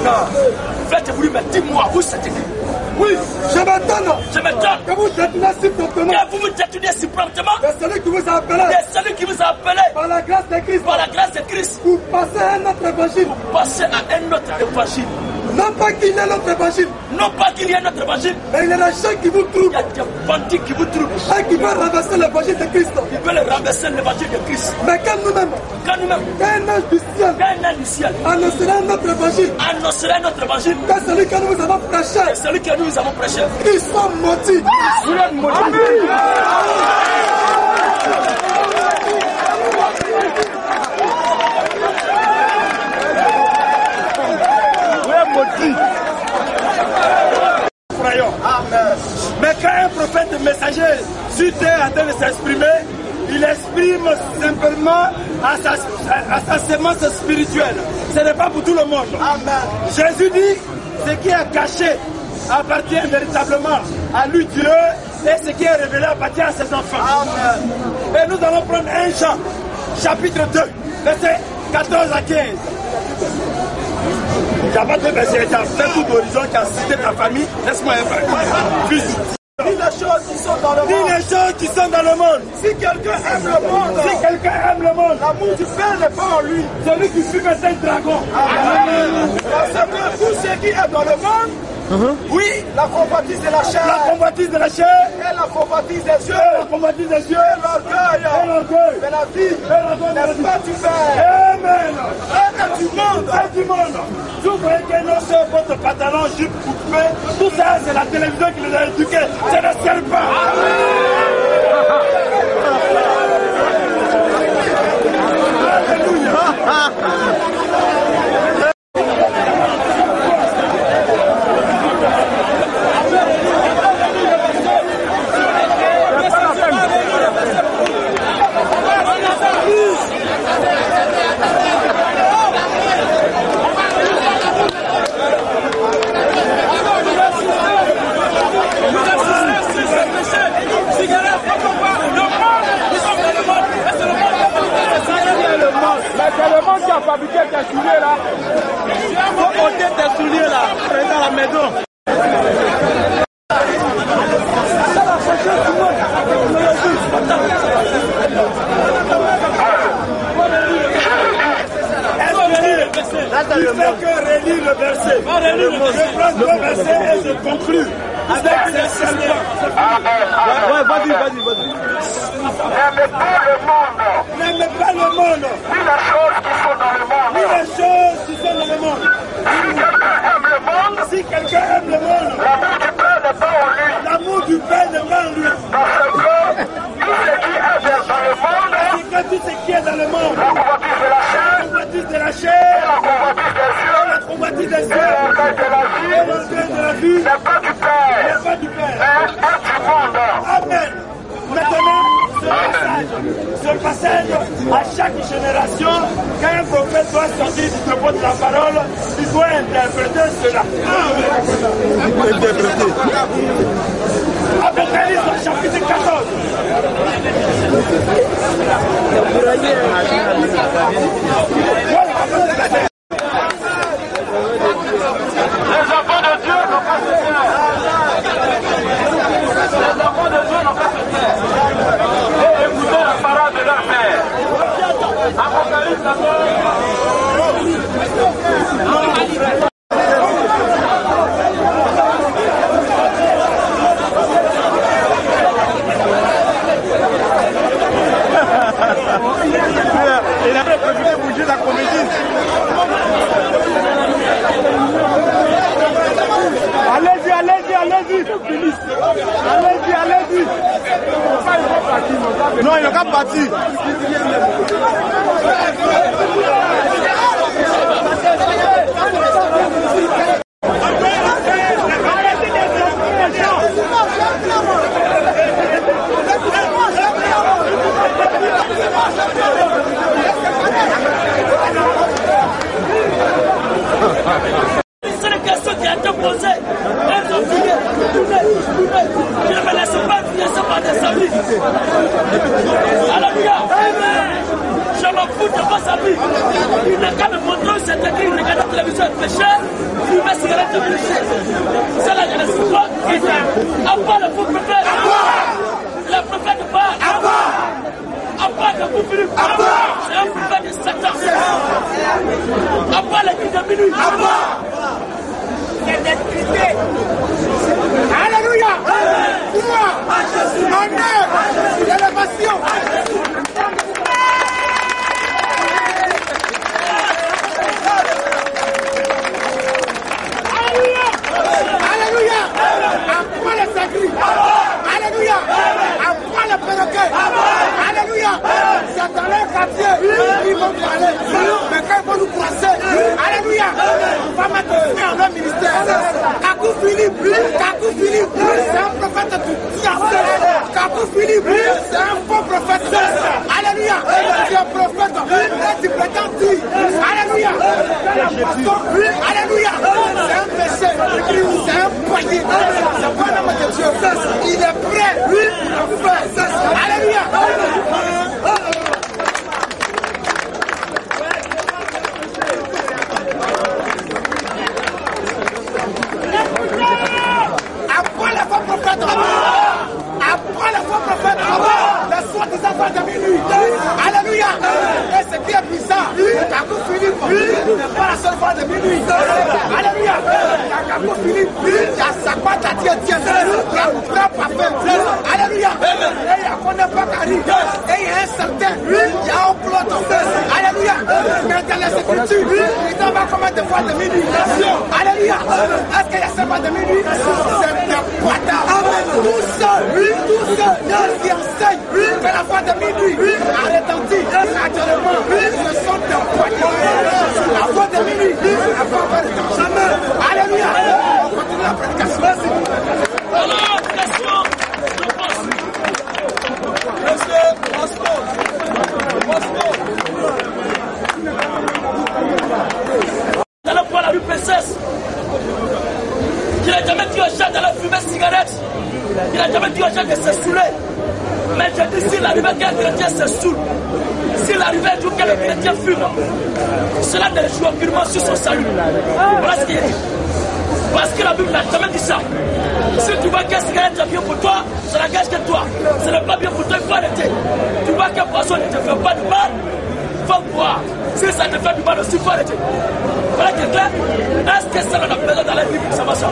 Non. Faites-vous mais dis-moi, c'est qui Oui, je me donne Je me donne. que vous détenez si proprement. Que vous vous détournez si promptement. C'est celui qui vous a appelé. C'est celui qui vous a appelé Par la grâce de Christ, par la grâce de Christ vous passez un autre évangile. passer à un autre évangile. Non pas qu'il y ait notre évangile, Non pas qu'il y ait notre évangile, mais il y a des gens qui vous il trouvent y a des bandits qui vous trouvent, et qui veulent renverser l'évangile de Christ. qui veulent renverser l'évangile de Christ. Mais quand nous-mêmes, Quand nous-mêmes, quand un ange du ciel quand un ange du ciel. annoncera notre évangile, annoncerait notre évangile, que celui que nous avons prêché, et celui que nous avons prêché, ils sont maudits. croyons. Mais quand un prophète messager sur terre est en train de s'exprimer, il exprime simplement à sa, à sa sémence spirituelle. Ce n'est pas pour tout le monde. Jésus dit, ce qui est caché appartient véritablement à lui Dieu et ce qui est révélé appartient à ses enfants. Et nous allons prendre un Jean, chapitre 2, versets 14 à 15. Il n'y a pas de verset, il y a tout d'horizon qui a cité ta famille. Laisse-moi un peu. Fils. Dis les choses qui sont dans le Dis monde. les choses qui sont dans le monde. Si quelqu'un aime le monde, Si quelqu'un aime le monde, l'amour du Père n'est pas en lui. celui qui fume est un dragon. Parce que tout ce qui est dans le monde, oui, la convoitise de la La chair convoitise de la chair, et la convoitise des yeux, la convoitise des yeux, et l'orgueil et l'orgueil. de la vie n'est pas du Amen. et du monde. Et du monde. Si vous voyez qu'un homme sur votre pantalon, jupe coupé, tout ça, c'est la télévision qui les a éduqués. C'est le serpent. Mais le fabriqué tes souliers là. Faut ôter tes souliers là. Reste à la maison. Tu fais que relire le verset. Je prends deux versets et je conclus avec serpents. Ouais, vas-y, vas-y, vas-y. N'aimez pas le monde, N'aimez pas le monde, ni les choses qui sont dans le ni monde. les choses qui sont dans le monde. Si quelqu'un aime le monde, Si quelqu'un aime le monde, l'amour du Père n'est pas en lui. l'amour du Père n'est pas en lui. Parce que tout ce qui est dans le monde, C'est que tout ce qui est dans le monde, la convoitise de la chair, la convoitise de la chair, la convoitise des yeux, la convoitise des et yeux, l'orgueil de la et vie, l'orgueil de la vie, n'est pas du Père, n'est pas du Père. mais est du monde. Amen. Maintenant, ce passage, à chaque génération, quand un prophète doit sortir du propos de la parole, il doit interpréter cela. Apocalypse chapitre 14. Voilà. Alléluia. C'est un péché. C'est un poignet. C'est pas Dieu. Il est prêt. pour le faire. Alléluia. Apprends les faux prophètes. Apprends les faux prophètes. Les soi-disant frères de minuit. Alléluia. Et ce qui est bizarre, Kakou Philippe n'est pas la Alléluia. Il y a Kakou Philippe. Il y a Sakwa Tati Etienne. Il y a Grand Parfait. Alléluia. Et Bakari. Et il y un certain. Il a Oploto. Alléluia. Mais les écritures, il va combien de fois de minuit. Alléluia. Est-ce qu'il y a seulement de minuit poitards. Tous ceux, tous ceux qui enseignent que la voix de minuit a retenti actuellement, ce sont. La voix de minuit n'a pas encore retenti. Jamais. Alléluia. On continue la prédication. Alors, question de pense. Monsieur Bosco. Bosco. Dans le poids la rue Princesse. Il n'a jamais dit aux gens d'aller fumer cigarette. Il n'a jamais dit aux gens de se saouler. Mais je dis, s'il arrivait qu'un chrétien se saoule, s'il arrivait un jour que le chrétien fume, cela ne joue aucunement sur son salut. Voilà ce qu'il dit. Parce que la Bible n'a jamais dit ça. Si tu vois qu'un cigarette est bien pour toi, ça n'engage que toi. Ce n'est pas bien pour toi, il faut arrêter. Tu vois qu'un poisson ne te fait pas du mal, faut boire. Si ça te fait du mal aussi, il faut arrêter. Voilà qui est clair. Est-ce que ça n'a besoin dans la Bible Ça va ça?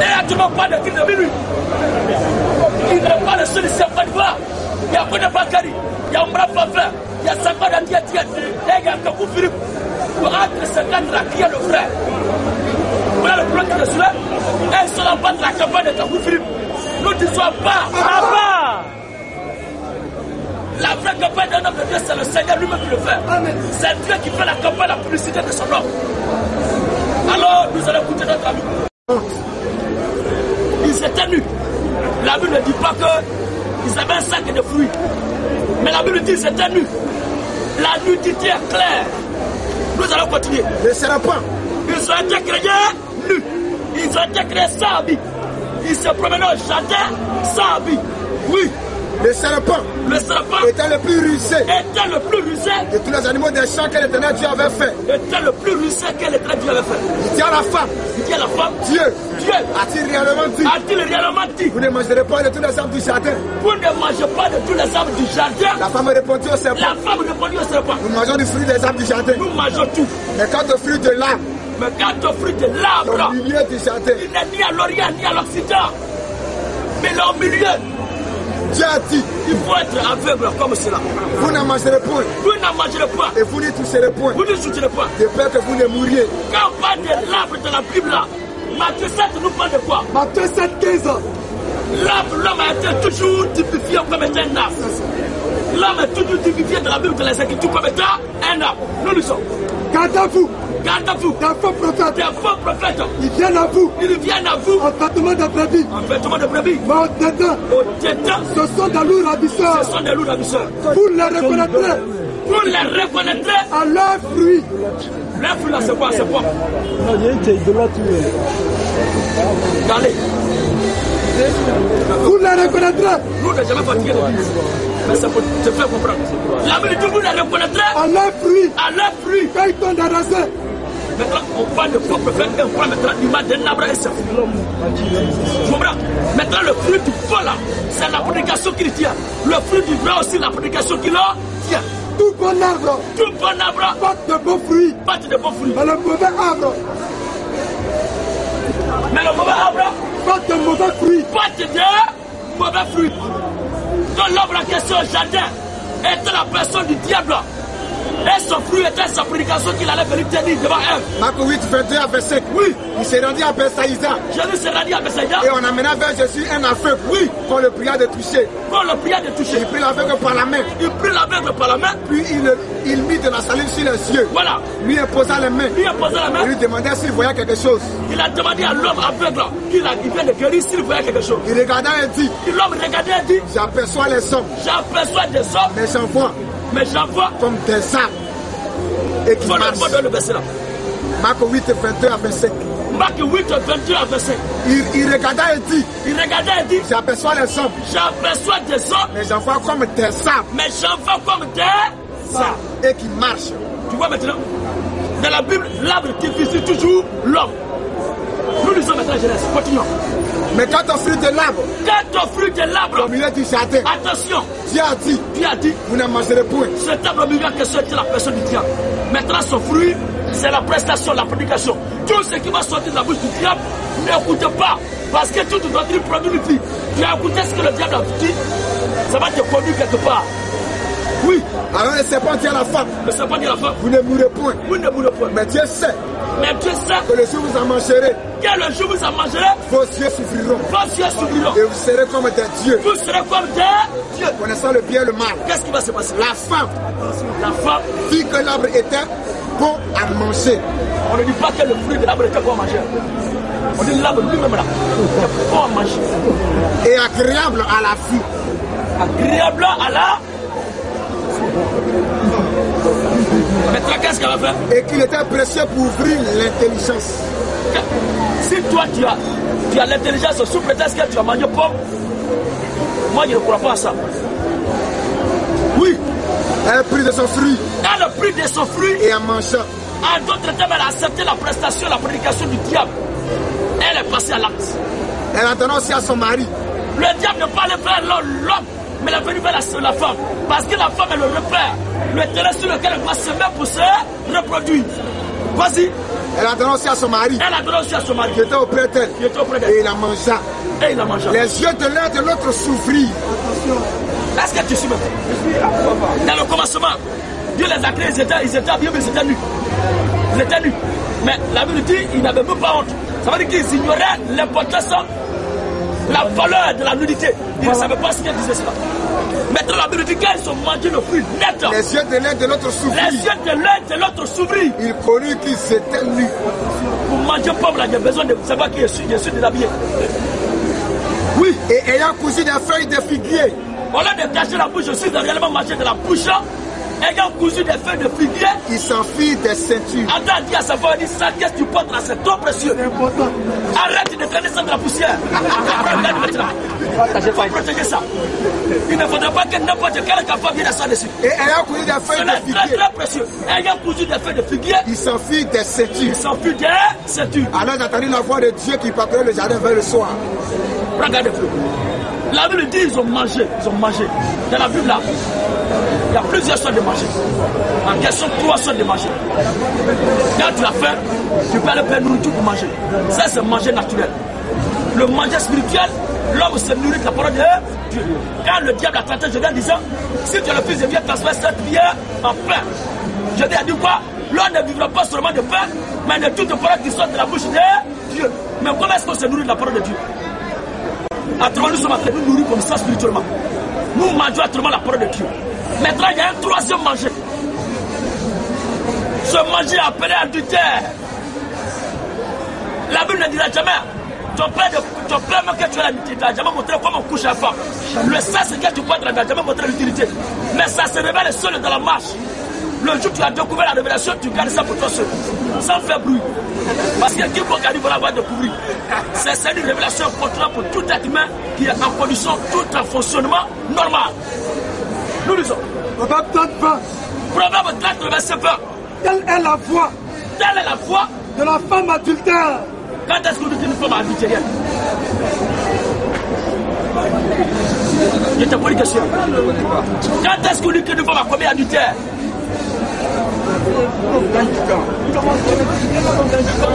Et actuellement, pas de cri de minuit. Il n'est pas le seul ici en Côte d'Ivoire. Il y a Kone Bakari, il y a Ombra Fafin, il y a Sakwa Dati Etienne, et il y a Kakou Philippe. Pour entre ces quatre là, qui est le frère Voilà le plan qui est celui-là. Et là bas de la campagne de Philippe. Nous disons pas, pas. La vraie campagne d'un homme de Dieu, c'est le Seigneur lui-même qui le fait. C'est Dieu qui fait la campagne, la publicité de son homme. Alors, nous allons écouter notre ami. Ils étaient nus. La Bible ne dit pas qu'ils avaient un sac de fruits. Mais la Bible dit étaient nus. La nudité est claire. Nous allons continuer. Le serpent. Ils ont été créés nus. Ils ont été créés sans habit. Ils se promenaient au jardin sans habit. Oui, Le serpent le serpent était le plus rusé. était le plus rusé, de tous les animaux des champs que l'éternel Dieu avait fait. était le plus rusé que les Dieu avait fait. Il dit à la femme, Il dit à la femme, Dieu Dieu a-t-il réellement dit, a-t-il réellement dit, vous ne mangerez pas de tous les arbres du jardin. Vous ne mangez pas de tous les arbres du jardin. La femme répondit au serpent, La femme répondit au serpent, nous mangeons du fruit des arbres du jardin. nous mangeons tout. Mais quant au fruit de l'arbre, Mais quand au fruit de l'arbre, au milieu du jardin, il n'est ni à l'Orient ni à l'Occident, mais là au milieu, Dieu a dit, il faut être aveugle comme cela. vous n'en mangerez point Vous n'en mangerez pas, et vous n'y toucherez point, vous ne soutirez pas. de peur que vous ne mouriez. Quand on parle de l'arbre de la Bible là, Matthieu 7 nous parle de quoi? Matthieu 7, 15 ans. L'arbre, l'homme a été toujours typifié comme étant un arbre. L'homme est toujours typifié dans la Bible de les Écritures comme étant un arbre. Nous le sommes. Gardez-vous Gardez-vous d'un faux prophète. des faux prophètes. Ils viennent à vous Ils viennent à vous en vêtements de brebis, en vêtements de brebis. mais en dedans, Au ce sont des loups ravisseurs. ce sont des loups ravisseurs. Vous les reconnaîtrez Vous les reconnaîtrez. à leurs fruits. Leur fruit là, c'est quoi C'est quoi? Regardez, Vous les reconnaîtrez nous ne jamais fatigué de. Mais ça peut te faire comprendre. La Bible dit vous les reconnaîtrez à leurs fruits. à leur fruit. Quand ils des raisins, Maintenant, on parle de faux prophète et on parle maintenant l'image d'un arbre et ça. Tu comprends Maintenant, le fruit du faux là, c'est la prédication qu'il tient. Le fruit du vrai aussi, la prédication qu'il a tient. tout bon arbre Tout bon arbre porte de beaux fruits. porte de bons fruits. Mais le mauvais arbre Mais le mauvais arbre porte de mauvais fruits. porte de mauvais fruits. L'homme en question au jardin était la personne du diable. Et son fruit était sa prédication qu'il allait venir tenir devant Ève. Marc 8, 21 à 25. Oui, Il s'est rendu à Bethsaïda Jésus s'est rendu à Bethsaïda et on amena vers Jésus un aveugle. Oui, qu'on le pria de toucher. pour le prier de toucher. Il prit l'aveugle par la main. Il prit la main par la main. Puis il, il mit de la salive sur les yeux. Voilà. Lui imposa les mains. Lui a posé la Il main. lui demandait s'il voyait quelque chose. Il a demandé à l'homme aveugle qu'il vient de guérir s'il voyait quelque chose. Il regarda et dit L'homme regardait et dit J'aperçois les hommes, J'aperçois des hommes, mais j'en vois mais j'en vois. comme des arbres. Et qui marchent. faut le verset là. Marc 8, 22 à 25. Marc 8, 22 à 25. Il, il regarda et dit Il regardait et dit J'aperçois les hommes, J'aperçois des hommes, mais j'en vois comme des arbres mais j'en vois comme des ça. et qui marchent. Tu vois maintenant Dans la Bible, l'arbre définit toujours l'homme. Nous lisons maintenant la Genèse. Continuons. Mais quand on fruit de l'arbre, Quand au fruit de au l'arbre, milieu du jardin, attention, Dieu a dit Dieu a dit? Vous ne mangerez point. Cet arbre milieu que c'était la personne du diable? Maintenant, son fruit, c'est la prestation, la prédication. Tout ce qui va sortir de la bouche du diable, n'écoutez pas. Parce que toute doctrine produit. Tu as écouté ce que le diable a dit, ça va te conduire quelque part. Oui, Alors le serpent dit à la femme le serpent dit à la femme, Vous ne mourrez point. vous ne mourrez pas. Mais Dieu sait Mais Dieu sait que le jour où vous en mangerez, que le jour vous en mangerez, vos yeux s'ouvriront vos yeux s'ouvriront. et vous serez comme des dieux, Vous serez comme des dieux. connaissant le bien et le mal. Qu'est-ce qui va se passer? La femme La femme, vit que l'arbre était bon à manger on ne dit pas que le fruit de l'arbre était bon à manger. On dit l'arbre lui-même là, était bon à manger. et agréable à la vue. agréable à la. Maintenant, qu'est-ce qu'elle va faire et qu'il était précieux pour ouvrir l'intelligence. Si toi tu as, tu as l'intelligence sous prétexte que tu as mangé pomme, moi je ne crois pas à ça. Oui, Elle prit de son fruit elle a pris de son fruit, et en mangeant, en d'autres termes, elle a accepté la prestation, la prédication du diable. Elle est passée à l'acte. elle entendant aussi à son mari. Le diable ne parlait pas l'homme, l'homme, mais il est venu vers la, la femme. Parce que la femme est le repère, le terrain sur lequel elle va se mettre pour se reproduire. Vas-y, Elle entendant aussi à son mari elle a donné aussi à son mari. qui était auprès d'elle Il était auprès et d'elle. il en mangea. Et il a mangé. Les yeux de l'un et de l'autre s'ouvrirent. Est-ce que tu suis maintenant? Dans le commencement, Dieu les a créés, ils étaient, ils étaient habillés, mais ils étaient nus. Ils étaient nus. Mais la Bible dit ils n'avaient même pas honte. Ça veut dire qu'ils ignoraient l'importance, la valeur de la nudité. Ils ne savaient pas ce qu'elle disait cela. Maintenant, la Bible dit qu'ils ont mangé le fruit net. Les yeux de l'un de l'autre Les s'ouvrirent. yeux de l'un de l'autre s'ouvrirent. Il connut qu'ils étaient nus. Pour manger pomme, là, a besoin de savoir qui est sûr, je suis déshabillé. Oui, Et ayant cousu des feuilles de figuier, au lieu de cacher la bouche, je suis réellement mangé de la bouche. Ayant cousu des feuilles de figuier, ils s'enfirent des ceintures. Adam dit à sa femme, il dit ça, qu'est-ce que tu portes là, c'est trop précieux. Arrête de traîner ça de la poussière. Regarde maintenant. Il faut protéger ça. Il ne faudrait pas que n'importe quel enfant vienne ça dessus. Et ayant cousu des feuilles C'est de figuier, très précieux. Ayant cousu des feuilles de figuier, ils s'enfirent des ceintures. il s'enfuit des ceintures. Alors j'entendis la voix de Dieu qui parcourait le jardin vers le soir. Regardez plus. La Bible dit ils ont mangé, ils ont mangé. Dans la Bible là, il y a plusieurs sortes de manger. En question, trois sortes de manger. Quand tu as faim, tu peux aller faire nourriture pour manger. Ça, c'est manger naturel. Le manger spirituel, l'homme se nourrit de la parole de Dieu. Quand le diable a tenté Jésus en disant, si tu es le fils de Dieu, transforme cette pierre en pain. Jésus a dit quoi? L'homme ne vivra pas seulement de pain, mais de toute parole qui sort de la bouche de Dieu. Mais comment est-ce qu'on se nourrit de la parole de Dieu? À travers nous sommes train de nous nourrir comme ça spirituellement. Nous mangeons à la parole de Dieu. Maintenant, il y a un troisième manger. Ce manger appelé adultère. La Bible ne dira jamais. Ton père, même que tu as l'utilité, n'a jamais montré comment couche à femme. Le c'est que tu portes, n'a jamais montré l'utilité. Mais ça se révèle seul dans la marche. Le jour où tu as découvert la révélation, tu gardes ça pour toi seul, sans faire bruit. Parce que quiconque arrive va découvert? C'est une révélation importante pour tout être humain qui est en condition, tout en fonctionnement normal. Nous lisons. Proverbe 30, 20. Proverbe 30, le verset 20. Telle est la voix Telle est la foi. de la femme adultère. Quand est-ce que nous dit une femme adultérienne Je te pose une question. Quand est-ce qu'on dit qu'une femme commis adultère?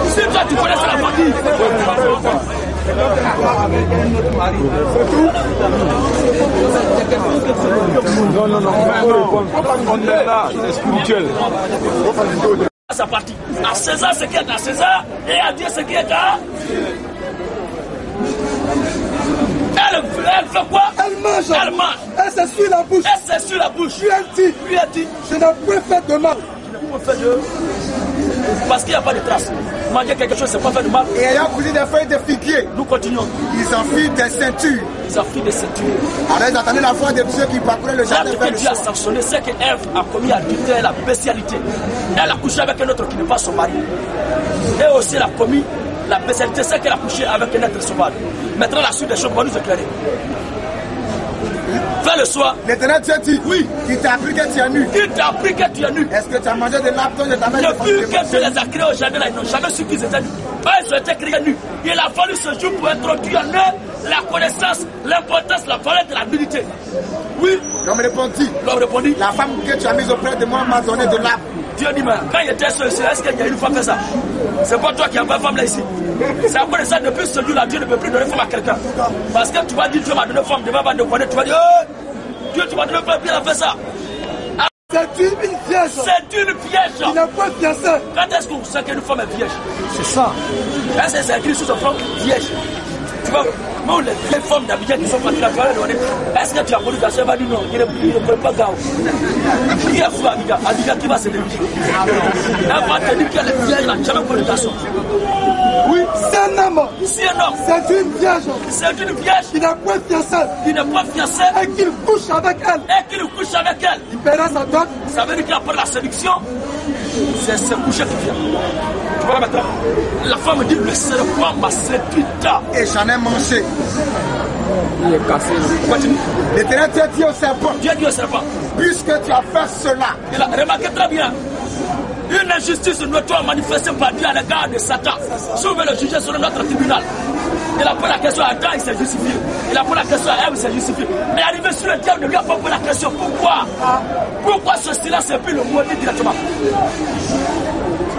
Si toi tu connais ça la famille, Non, non, non, on est là, c'est spirituel. sa partie. À César ce qui est à César et à Dieu ce qui est à. Elle, elle fait quoi Elle mange. Elle mange. Elle s'essuie la bouche. Elle s'essuie la bouche. Lui a dit, Lui dit, je n'ai point fait de mal. on fait de... Parce qu'il n'y a pas de trace. Manger quelque chose, c'est pas faire de mal. Et ayant coulé des feuilles de figuier, Nous continuons. ils enfilent des ceintures. Ils ont pris des ceintures. Alors ils entendaient la voix de ceux qui parcouraient le jardin vers que Dieu a sanctionné, c'est que Ève a commis adultère, la bestialité. Elle a couché avec un autre qui n'est pas son mari. Et aussi elle a commis la bestialité, c'est qu'elle a couché avec un être sauvage. Maintenant, la suite des choses va nous éclairer. Le soir, L'éternel Dieu dit, oui, qui t'a appris que tu es nu. il t'a appris que tu es nu. Est-ce que tu as mangé de l'arbre de ta mère Depuis que Dieu les a créés au jardin, là, ils n'ont jamais su qu'ils étaient nus. Eux, ils ont été créés nus. Il a fallu ce jour pour introduire en eux la connaissance, l'importance, la valeur de la nudité. Oui, L'homme répondit, l'homme répondit. la femme que tu as mise auprès de moi m'a donné de l'arbre. Dieu dit, mais quand il était seul, est-ce qu'il y a une femme fait ça? C'est pas toi qui as une femme là ici. C'est de ça, depuis ce jour-là, Dieu ne peut plus donner femme à quelqu'un. Parce que tu vas dire, Dieu m'a donné femme, devant de connaître, tu vas dire, oh, Dieu, tu m'as donné femme, il a fait ça. C'est une piège. C'est une piège. Il n'a pas fiancé. Quand est-ce qu'on sait qu'une femme est vierge? C'est ça. Est-ce que c'est écrit sur son front vierge Tu vois, même les vieilles femmes d'Abidjan qui sont demander est-ce que tu as connu ta soeur va dire non, il ne connaît pas Gao. Qui est fou Abidjan Abidjan qui va se lever Elle va te dire qu'elle est vierge, elle n'a jamais connu ta soeur. Oui, c'est un homme. Si un homme, C'est une vierge. c'est une vierge Il n'a pas fiancé? qui n'est pas fiancée Et qu'il couche avec elle. et qui couche avec elle, Il paiera sa dot. ça veut dire qu'après la séduction, c'est ce coucher qui vient. Tu vois maintenant La femme dit le serpent m'a séduit. Et j'en ai mangé. Continue. L'éternel Dieu dit au serpent, Dieu dit au serpent puisque tu as fait cela, Il a remarqué très bien. Une injustice notoire manifestée par Dieu à l'égard de Satan. Si on veut le juger sur notre tribunal, il a posé la question à Adam, il s'est justifié. Il a posé la question à Ève, il s'est justifié. Mais arrivé sur le diable, ne lui a pas posé la question. Pourquoi? Pourquoi ce silence et puis le maudit directement?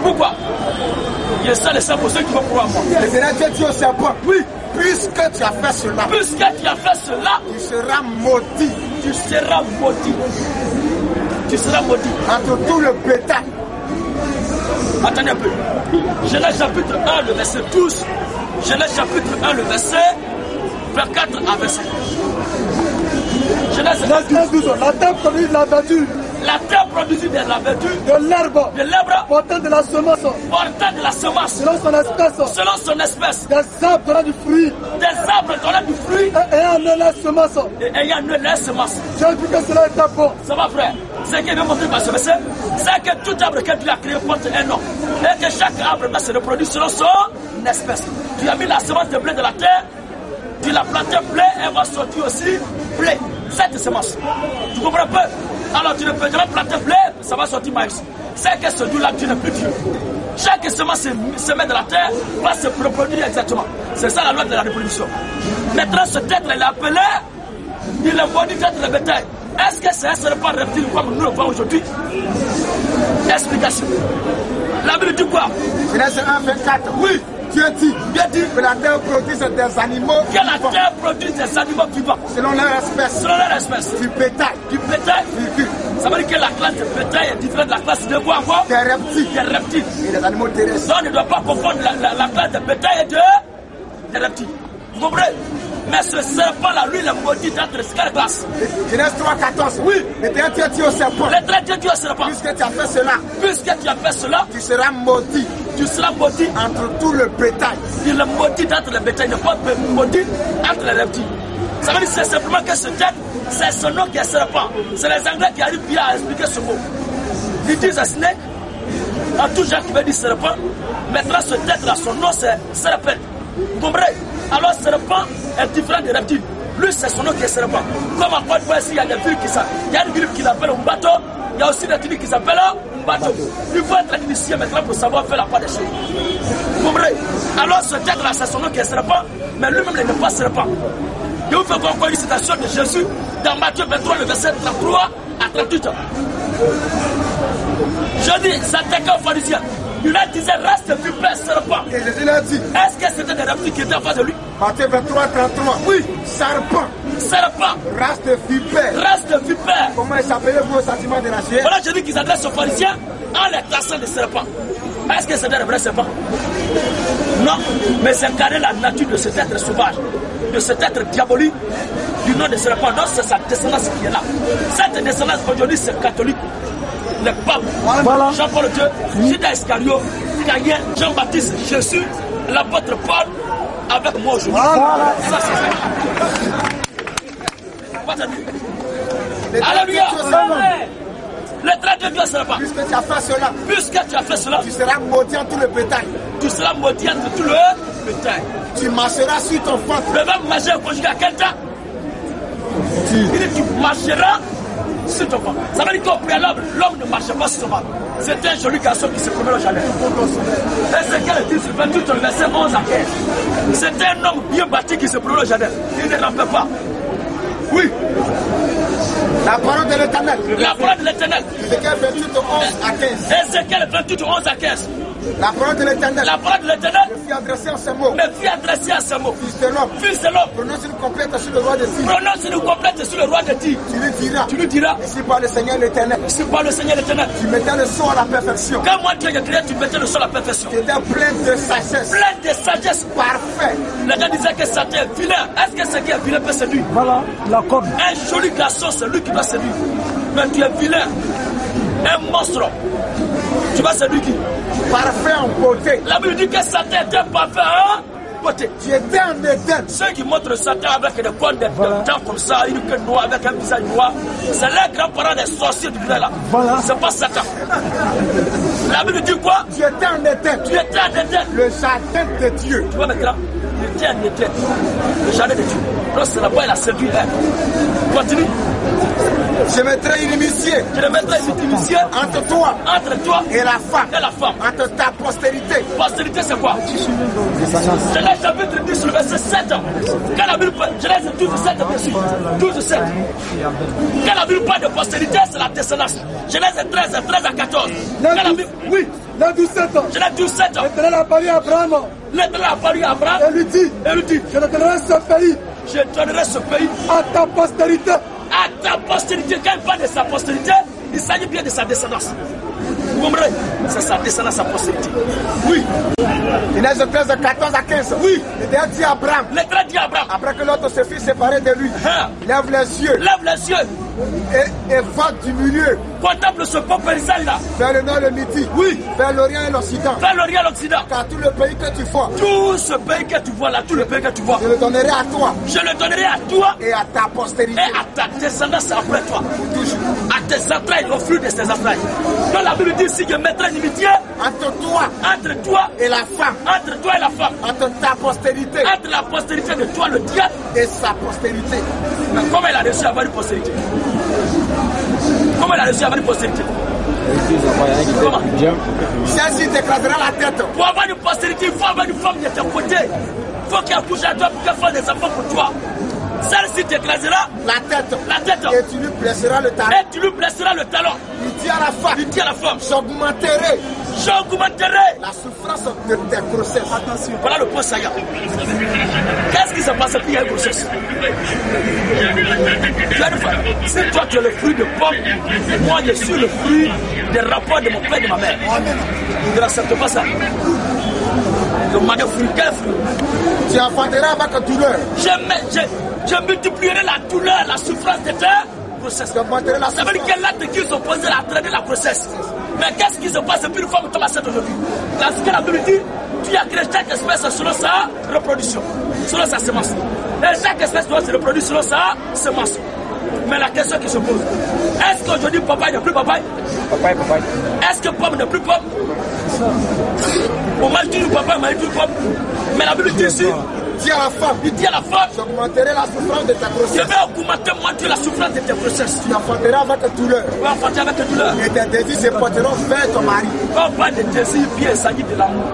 Pourquoi? Il est ça le sein pour ceux qui vont croire en moi. l'éternel Dieu serpent, oui, puisque tu as fait cela, Puisque tu as fait cela, tu seras maudit tu seras maudit. Tu seras maudit. entre tout le bétail. Attendez un peu. Genèse chapitre 1, le verset 12. Genèse chapitre 1, le verset 24 à 25. Genèse La terre douze, la terre produit de la verdure, La terre produit de la verdure, de l'herbe, de l'herbe portant de la semence, portant de la semence selon son espèce, selon son espèce. des arbres donnant du fruit, Des arbres donnant du fruit et ayant amené la semence. et ayant une la semence. J'ai dit que cela était bon. Ça va frère Ce qui est bien montré par ce verset, c'est que tout arbre que Dieu a créé porte un nom. Et que chaque arbre doit se reproduire selon son espèce. Tu as mis la semence de blé de la terre, tu l'as planté blé, elle va sortir aussi blé. Cette semence. Tu comprends un peu? Alors tu ne peux jamais planter blé, ça va sortir maïs. C'est que ce Dieu-là, Dieu n'est plus Dieu. Chaque semence se, se met dans la terre va se reproduire exactement. C'est ça la loi de la reproduction. Maintenant, ce être, il est appelé il est maudit d'être le bétail. Est-ce que c'est un serpent reptile comme nous le voyons aujourd'hui? Explication. La Bible dit quoi? Genèse 1, 24. Oui, Dieu dit Dieu dit que la terre produise des animaux que la vivants, terre produit des animaux vivants selon leur espèce, selon leur espèce. du bétail, Du bétail, virgule, ça veut dire que la classe de bétail est différente de la classe de quoi encore des reptiles Des reptiles. et des animaux terrestres. Donc on ne doit pas confondre la, la- la classe de bétail et de, des reptiles. Vous comprenez? Mais ce serpent-là, lui, il est maudit d'être quelle classe Genèse 3, 14. Oui. L'éternel Dieu dit au serpent, Le Dieu au serpent. puisque tu as fait cela, Puisque tu as fait cela, tu seras maudit tu seras maudit entre tout le bétail. Il est maudit entre les bétails, il n'est pas maudit entre les reptiles. Ça veut dire c'est simplement que ce tête, c'est son nom qui est serpent. C'est les Anglais qui arrivent bien à expliquer ce mot. Ils disent snake, en tout genre qui veut dire serpent. Maintenant, ce tête-là, son nom c'est serpent. Vous comprenez? Alors, serpent est différent des reptiles. Lui, c'est son nom qui est serpent. Comme en Côte d'Ivoire, il y a des villes qui s'appellent, il y a une ville qui s'appelle un bateau, il y a aussi des villes qui s'appellent un. Il faut être initié maintenant pour savoir faire la part des choses. Vous comprenez Alors ce tête-là, c'est son nom qui est serpent, mais lui-même n'est pas serpent. Je vous fais encore une citation de Jésus dans Matthieu 23, le verset 33 à 38. Je dis, s'attaquer aux pharisiens. Il leur disait, reste vipère, serpent. Et Jésus leur dit, Est-ce que c'était des reptiles qui étaient en face de lui? Matthieu 23, 33. Oui. Serpent, Serpent, race vipère. reste vipère. Comment il s'appelait vous au sentiment de la chair? Voilà, je dis qu'ils s'adressent aux pharisiens en les tassant de serpents. Est-ce que c'était des vrais serpents Non, mais c'est carré la nature de cet être sauvage, de cet être diabolique, du nom de serpent. Non, c'est sa descendance qui est là. Cette descendance aujourd'hui, c'est catholique. Le pape, Jean-Paul II, Judas Iscario, Caïn, Jean-Baptiste, Jésus, l'apôtre Paul, avec moi aujourd'hui. Ça, c'est. Alléluia. Le trait de Dieu sera pas. Puisque tu as fait cela, Puisque tu as fait cela, tu seras maudit en tout le bétail. tu seras maudit entre tout le bétail. Tu marcheras sur ton ventre. Le verbe marcher conjugué à quel temps? Il dit tu marcheras sur ton ventre. Ça veut dire qu'au préalable, l'homme ne marchait pas sur son ventre. C'était un joli garçon qui se promenait au jardin. Ézéchiel dit sur 28, le verset 11 à 15. C'était un homme bien bâti qui se promenait au jardin. Il ne rampait pas. Oui, La parole de l'éternel. la parole de l'éternel. Ézéchiel 28, 11 à 15. Ézéchiel 28, 11 à 15. La parole de l'éternel. La parole de l'éternel Je suis adressé en ces mots. me fit adresser à ce mot. Fils de l'homme, Fils de l'homme, prononce une complète sur le roi de Tyr. prononce une complète sur le roi de Tyr. Tu lui diras, Tu lui diras, ici par le Seigneur l'éternel, c'est pas le Seigneur l'éternel. tu mettais le son à la perfection. Quand moi Dieu créé, tu mettais le sol à la perfection. Tu étais plein de sagesse, Plein de sagesse. parfait. Les gens disaient que Satan est vilain. Est-ce que ce qui est vilain peut séduire? Voilà, la corde. Un joli garçon, c'est lui qui doit séduire. Mais tu es vilain. Un monstre. Tu vas séduire qui Parfait en beauté. La Bible dit que Satan était parfait hein? Côté. Tu étais en Éden. Ceux qui montrent Satan avec des cornes de dents comme ça, une queue noire avec un visage noir, c'est les grands-parents des sorciers du là. Voilà. C'est pas Satan. La Bible dit quoi? Tu étais en Éden. Tu étais en Éden. Le jardin de Dieu. Tu vois maintenant? Il était en Éden. Le jardin de Dieu. Donc c'est là-bas il a séduit. Hein. Continue. Je mettrai une Je mettrai intimité entre toi entre toi et la femme, et la femme. entre ta postérité. Postérité, c'est quoi? Genèse chapitre 10, le verset 7. Quand la Bible Genèse 12, 7, dessus. 12, 7. Quand la Bible parle de postérité, c'est la descendance. Genèse 13, 13 à 14. Quand la Bible, oui, Dans 17 ans, Genèse 12, 7. l'éternel a parlé à Abraham L'éternel à Abraham et lui dit et lui dit Je donnerai ce pays Je donnerai ce pays à ta postérité. À ta postérité. Quand il parle de sa postérité, il s'agit bien de sa descendance. Vous comprenez C'est sa descendance, sa postérité. Oui, Genèse 13, 14 à 15. Oui. L'éternel dit à Abraham, l'éternel dit à Abraham après que l'autre se fut séparé de lui, Hein, lève les yeux Lève les yeux, et, et va du milieu contemple ce peuple paysage là. vers le nord et le midi, Oui, vers l'orient et l'occident. vers l'Orient, l'Occident. Car tout le pays que tu vois, Tout ce pays que tu vois là, tout le pays que tu vois, je le donnerai à toi je le donnerai à toi et à ta et postérité. à ta descendance après toi. Toujours. À tes entrailles, au fruit de tes entrailles. Donc la Bible dit si je mettrai une amitié Entre toi entre toi, et la femme, entre toi et la femme, entre ta postérité entre la postérité de toi, le diable, et sa postérité. mais comment il a réussi à avoir une postérité? Comment il a réussi à avoir une postérité Comment Celle-ci t'écrasera la tête. Pour avoir une postérité, il faut avoir une femme de ton côté. Il faut qu'elle couche à toi pour qu'elle fasse des enfants pour toi. Celle-ci t'écrasera La tête. la tête Et tu lui blesseras le talon. et tu lui blesseras le talon. Il dit à la femme, Il dit à la femme, j'augmenterai j'augmenterai. la souffrance de tes grossesses. Voilà le point saillant. Qu'est-ce qui se passe puis il y a une grossesse? Tu as une femme. Si toi tu es le fruit de pomme, moi je suis le fruit des rapports de mon père et de ma mère. Tu n'acceptes pas ça. Je m'en fruit, quel fruit Tu enfanteras avec douleur. je, je multiplierai la douleur, la souffrance de ta grossesse. Ça veut dire que l'acte qui s'opposait à traîner la grossesse. Mais qu'est-ce qui se passe puis une femme tombe enceinte aujourd'hui Parce que la Bible dit tu as créé chaque espèce selon sa reproduction, selon sa semence. Et chaque espèce doit se reproduire selon sa semence. Mais la question qui se pose, est-ce qu'aujourd'hui papa n'est plus papa? Papa et papa. Est-ce que pomme n'est plus pomme On mange toujours papa, on mange toujours pomme. Mais la Bible dit ici, Dis à la femme, il dit à la femme, j'augmenterai la souffrance de ta je grossesse. vais augmenter moi Dieu la souffrance de tes grossesses. Tu enfanteras avec douleur. Tu vas enfanter avec douleur. Et tes désirs se porteront vers ton mari. Quand on parle de désir, bien, il s'agit de l'amour,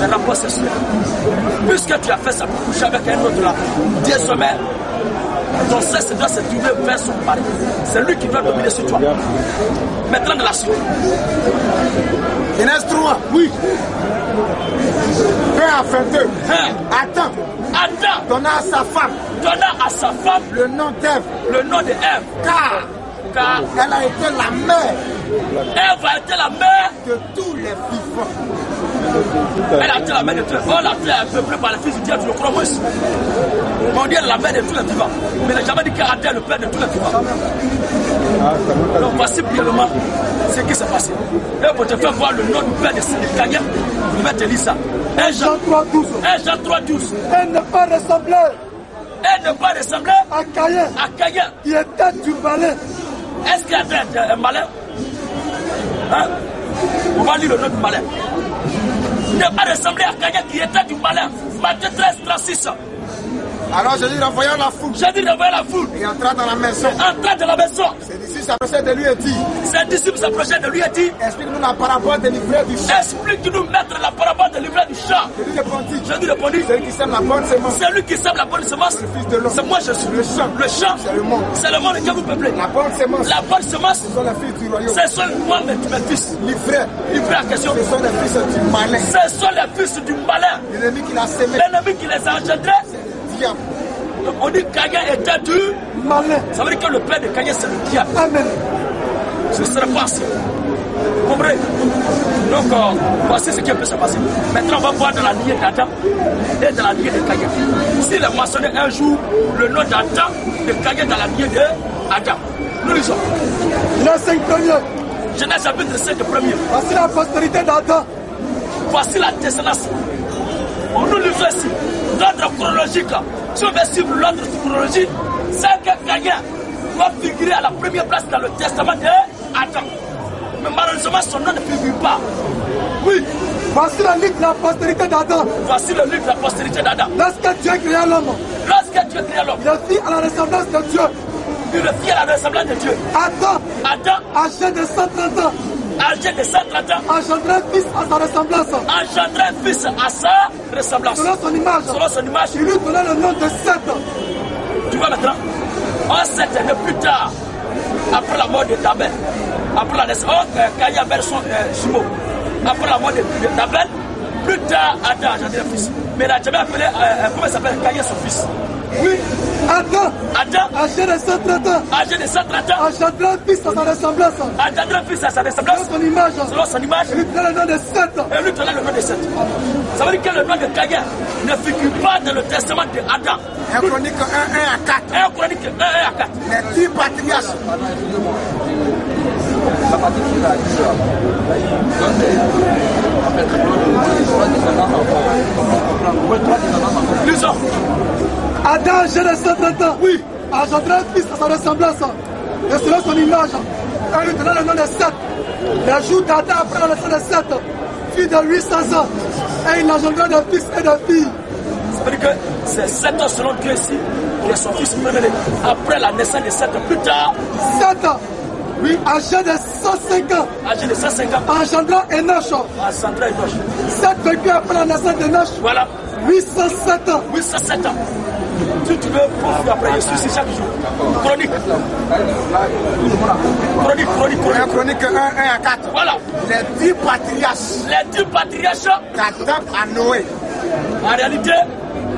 le rapport sexuel. Puisque tu as fait ça pour coucher avec un autre là, désormais, Ton sexe doit se tourner vers son mari. C'est lui qui doit dominer sur toi. Maintenant de la suite. Genèse 3. Oui. Père à 22. Hein? Adam Adam donna à sa femme donna à sa femme le nom d'Ève, le nom de Ève. car Car elle a été la mère Ève a été la mère. de tous les vivants. Elle a été la mère de tous les On l'a fait peuplé par les fils de Dieu, tu le crois, moi aussi. On dit elle est la mère de tous les vivants. Mais il n'a jamais dit qu'Adam est le père de tous les vivants. Donc voici brièvement ce qui s'est passé. Et pour te faire voir le nom du père de Sénégalien, je vais te lire ça. 1 Jean 3, 12. 1 Jean 3, 12. Elle ne pas ressembler Elle ne pas ressembler à Caïn à Caïn. qui était du balai. Est-ce qu'il y a un malin? Hein? On va lire le nom du malin. Ne pas ressembler à Caïn qui était du malin. Matthieu 13, 36. Alors Jésus renvoyant la foule J'ai dit de voir la foule. et entra dans la maison. Entrant dans la maison, Ses disciples s'approchaient de lui et dit ses disciples s'approchaient de lui et dit Explique-nous la parabole des livrets du champ. Explique-nous, maître, la parabole de livret du champ. Jésus répondit Jésus répondit Celui qui sème la bonne semence, C'est lui qui sème la bonne semence. Fils de l'homme. C'est moi, je suis. Le champ. Le champ, c'est le monde. c'est le monde que vous peuplez. La bonne semence, La bonne semence, ce sont les fils du royaume. ce sont moi, mes, mes fils. À question. ce sont les fils du malin. Ce sont les fils du malin. L'ennemi qui l'a semé, L'ennemi qui les a engendrés. Le diable. Donc on dit Caïn était du. Malin. Ça veut dire que le père de Caïn, c'est le diable. Amen. Ce ne serait pas ainsi. Vous comprenez? Donc, euh, voici ce qui peut se passer. Maintenant, on va voir dans la lignée d'Adam et dans la lignée de Caïn. S'il est mentionné un jour le nom d'Adam, de Caïn dans la lignée d'Adam. Nous lisons. Les cinq premiers. Genèse chapitre 5 premier. Voici la postérité d'Adam. Voici la descendance. On nous livre ici. L'ordre chronologique. Si on veut suivre l'ordre chronologique, c'est que Caïn doit figurer à la première place dans le testament d'Adam. Mais malheureusement, son nom ne figure pas. Oui, Voici la ligue de la postérité d'Adam. voici le livre de la postérité d'Adam. Lorsque Dieu créa l'homme, Lorsque Dieu créa l'homme, il fit à la ressemblance de Dieu. il le fit à la ressemblance de Dieu. Adam, Adam, âgé de 130 ans, âgé de 130 ans, engendra un fils à sa ressemblance. engendra un fils à sa ressemblance. Selon son image, Selon son image, il lui donna le nom de Seth. tu vois maintenant, en sept années plus tard, après la mort de Tabel, après la naissance, oh, euh, Caïn et Abel sont euh, jumeaux. Après la mort de, de Tabel, plus tard, Adam a engendré un fils. Mais il n'a jamais appelé, euh, euh, comment il s'appelle, Caïn son fils. Oui, Adam, Adam, âgé de 130 ans, âgé de 130 ans, engendra fils à sa ressemblance. a engendré un fils à sa Selon ressemblance. son image, Selon son image, lui donna le nom de Seth. Et lui donna le nom de Seth. Ça veut dire que le nom de Caïn ne figure pas dans le testament d'Adam. 1 Chronique 1, 1 à 4. 1 Chronique 1 à 4. Les dix patriarches. Lisons. Adam, de 130 ans, oui, engendra un fils à sa ressemblance. Et selon son image, il lui donna le nom de Seth. Les jours d'Adam après la naissance de Seth, fut de 800 ans. Et il engendra des fils et des filles. Ça veut dire que c'est 7 ans selon Dieu ici qui est son fils Après la naissance de 7 ans, plus tard, Seth, oui, âgé de 105 ans, âgé de 105 ans, engendra Enoch. à Doche. Seth vécut après la naissance d'Enoch Voilà, 807 ans. 807 ans. Si tu veux poursuivre après, je suis ici chaque jour. Chronique. Chronique, chronique, 1 chronique. Chronique 1, 1 à 4. Voilà, Les dix patriarches les deux patriarches, qu'Adam a Noé. en réalité,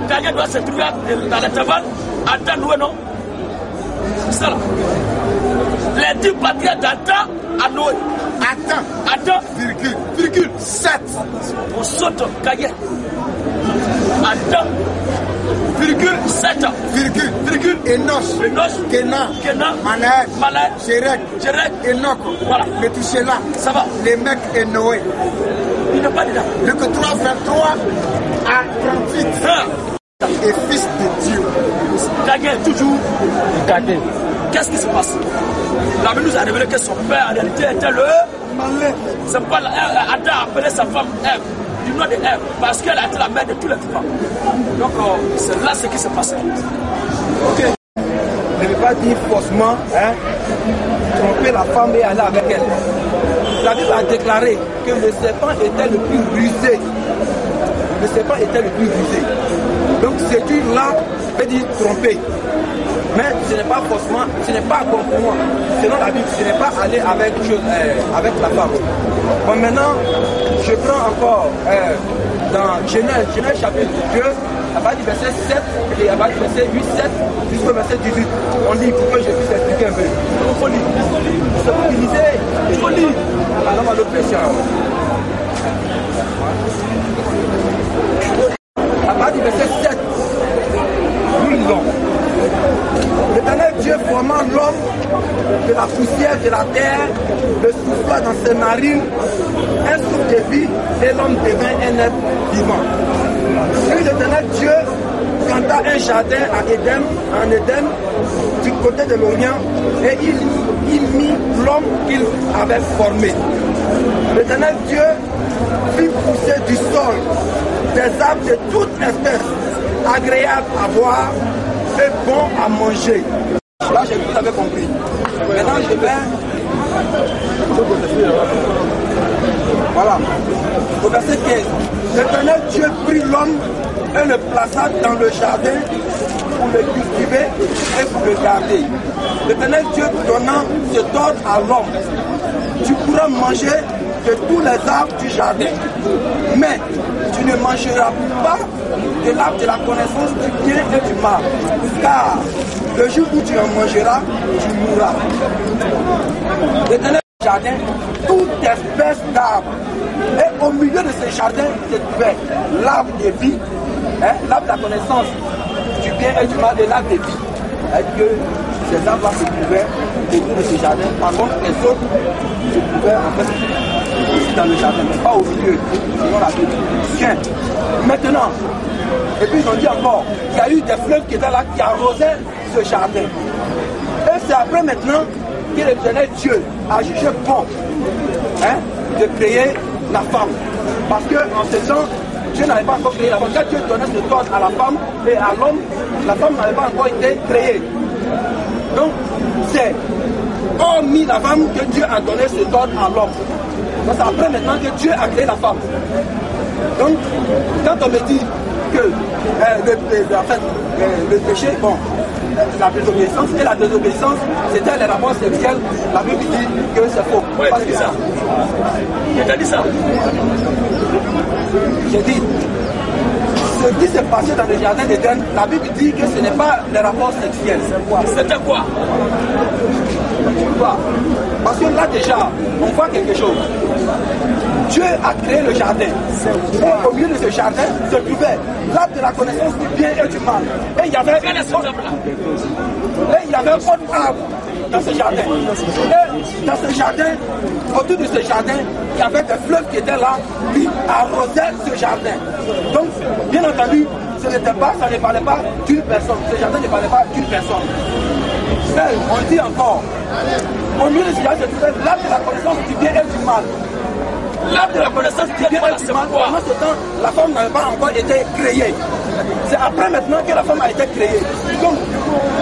Caïn doit se trouver dans l'intervalle. Adam, Noé, non? C'est ça là. Les deux patriarches d'Adam à Noé. Adam, Adam, virgule, virgule, Seth, on saute Caïn. Adam, virgule, 7, virgule, virgule, Enoch, Enoch, Kenan, Kenan, Manaël, Malin, Sérec, Jerek, Enoch, Voilà. Methuselah, ça va. les mecs et Noé. Il n'est pas dedans. Luc 3, 23 à 38. Hein, Et fils de Dieu. Est toujours gardé. Qu'est-ce qui se passe? La Bible nous a révélé que son père en réalité était le. Malin. C'est pas Adam a appelé sa femme Ève, du nom de Ève, parce qu'elle a été la mère de tous les vivants. Donc euh, c'est là ce qui s'est passé. Ok. Ne veut pas dire forcément hein, tromper la femme et aller avec elle. La Bible a déclaré que le serpent était le plus rusé. Le serpent était le plus rusé. Donc c'est là veut dire tromper. Mais ce n'est pas forcément, ce n'est pas comme pour moi. Selon la Bible, ce n'est pas aller avec, euh, avec la femme. Bon, maintenant, je prends encore euh, dans Genèse, Genèse chapitre 2, à partir du verset 7 et à partir du verset 8, 7 jusqu'au verset 18. On lit pour que je puisse expliquer un peu. Il faut lire. Il faut lire. Il faut. Alors, on va le pression. À partir du verset 7, nous lisons. L'éternel Dieu formant l'homme de la poussière de la terre, le souffla dans ses narines, un souffle de vie, et l'homme devint un être vivant. Puis l'éternel Dieu planta un jardin à Éden, en Éden, du côté de l'Orient, et il, il mit l'homme qu'il avait formé. L'éternel Dieu fit pousser du sol des arbres de toute espèce, agréables à voir et bons à manger. Là, j'ai vous avez compris. Maintenant, je vais. Voilà. Au verset 15. L'éternel Dieu prit l'homme et le plaça dans le jardin pour le cultiver et pour le garder. L'éternel Dieu donnant cet ordre à l'homme. Tu pourras manger de tous les arbres du jardin. Mais tu ne mangeras pas de l'arbre de la connaissance du bien et du mal. Car le jour où tu en mangeras, tu mourras. L'éternel jardin, toute espèce d'arbres. Et au milieu de ce jardin se trouvait l'arbre de vie, hein, l'arbre de la connaissance du bien et du mal et l'arbre de vie. Et que ces arbres-là se trouvaient autour de ce jardin? Par contre, les autres se trouvaient en fait dans le jardin, pas au milieu, selon la. Maintenant, et puis ils ont dit encore, il y a eu des fleuves qui étaient là, qui arrosaient ce jardin. Et c'est après maintenant que l'éternel Dieu a jugé bon hein, de créer la femme. Parce qu'en ce temps, Dieu n'avait pas encore créé la femme. Quand Dieu donnait ce ordre à la femme et à l'homme, la femme n'avait pas encore été créée. Donc, c'est hormis la femme que Dieu a donné ce ordre à l'homme. Donc, c'est après maintenant que Dieu a créé la femme. Donc, quand on me dit que euh, le, le, en fait, euh, le péché, bon, la désobéissance et la désobéissance, c'était les rapports sexuels, la Bible dit que c'est faux. Oui, Parce que ça. T'as dit ça. J'ai dit, ce qui s'est passé dans le jardin d'Éden, la Bible dit que ce n'est pas les rapports sexuels. C'était quoi? Pourquoi Parce que là déjà, on voit quelque chose. Dieu a créé le jardin. Et au milieu de ce jardin se trouvait l'arbre de la connaissance du bien et du mal. Et il y avait, Quel est ce arbre-là et il y avait un autre arbre dans ce jardin. Et dans ce jardin, autour de ce jardin, il y avait des fleuves qui étaient là, qui arrosaient ce jardin. Donc, bien entendu, ce n'était pas, ça ne parlait pas d'une personne. Ce jardin ne parlait pas d'une personne. On dit encore, au milieu de jardin, se trouvait l'arbre de la connaissance du bien et du mal. L'arbre de la connaissance du bien et du mal, Pendant ce temps, la femme n'avait pas encore été créée. C'est après maintenant que la femme a été créée. Donc,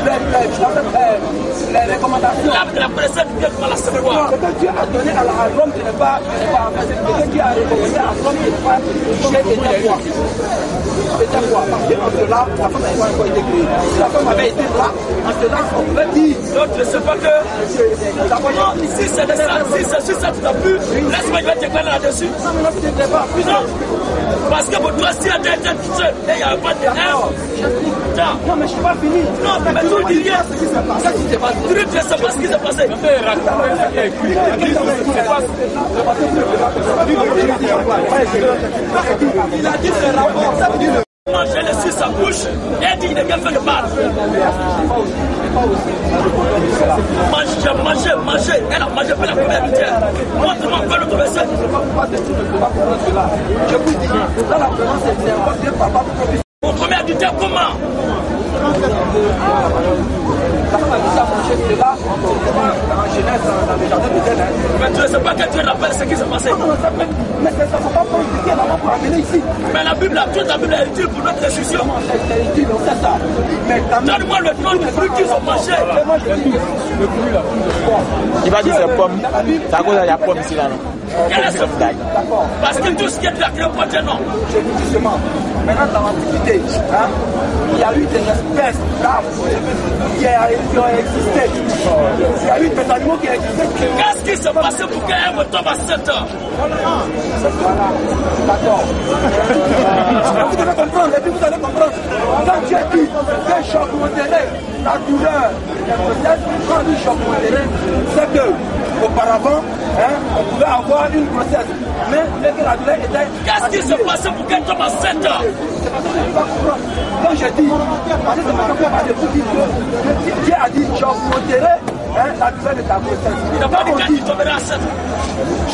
les, les, euh, les recommandations. De la bien et du mal, c'est quoi Ce que Dieu a donné à la- l'homme, ce n'est pas, ce que Dieu a recommandé à l'homme, ce n'est pas, c'était quoi C'était quoi Parce qu'en cela, la femme n'avait pas été créée. Si la femme avait été là, en cela, on pouvait dire, Donc tu ne sais pas que Comment si c'est de ça, si c'est ça tu t'as pu, laisse-moi je vais te déclarer là-dessus. non, non, ce n'était pas. Parce que pour toi, si y a qui se et il y a pas de tiens, Non, mais je ne suis pas fini. Non, mais tu ne dis rien. Ce qui s'est passé. Pas ce qui s'est passé. Il a dit ce rapport, ça veut dire le Manger le sa bouche et dit rien fait de mal. Manger, manger, manger. Elle a mangé pour la première matière. Montre-moi quoi l'autre verset. Je vous dis, dans la présence, c'est encore Dieu, papa, pour puisse. Au premier terre, comment Pas en dans de Dieu. Mais tu ne sais pas que Dieu l'appelle ce qui s'est passé. Mais ça ne faut pas compliquer là-bas pour amener ici. Mais la Bible, toute la Bible est utile pour notre décision. Comment c'est c'est utile, on sait ça. Mais quand même. Donne-moi le nom du fruit qu'ils ont mangé. Il va dire c'est pomme. C'est à cause il y a pomme ici là. non? Quelle est cette blague Parce que tout ce qui est de la crème porte un nom. Je vous dis justement, maintenant dans l'Antiquité, hein, il y a eu des espèces d'arbres qui ont existé. Il y a eu des animaux qui ont existé. Qu'est-ce qui s'est passé pour qu'un me tombe à 7 ans Voilà, d'accord. vous devez comprendre, et puis vous allez comprendre. Quand tu as dit qu'un choc modéré, la douleur, grossesse, quand dit choc modéré, c'est que auparavant, hein, on pouvait avoir une grossesse, mais dès que la douleur était. Qu'est-ce qui s'est passé pour qu'un tombe à 7 ans C'est parce que je ne peux pas comprendre. Quand je dis, parce que c'est à vous dire que Dieu a dit choc modéré, hein, la douleur de ta grossesse. Il n'a pas dit Quand on quand il tomberait à 7 ans.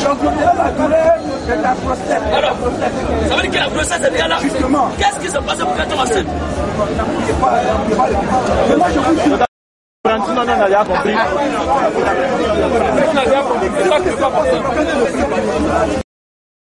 choc modéré, la douleur de ta grossesse. Alors, ça veut dire que la grossesse est déjà là. Justement. Qu'est-ce qui s'est passé pour qu'un tombe à 7 Mais moi, je vous dis, Valentino, non, on a déjà compris.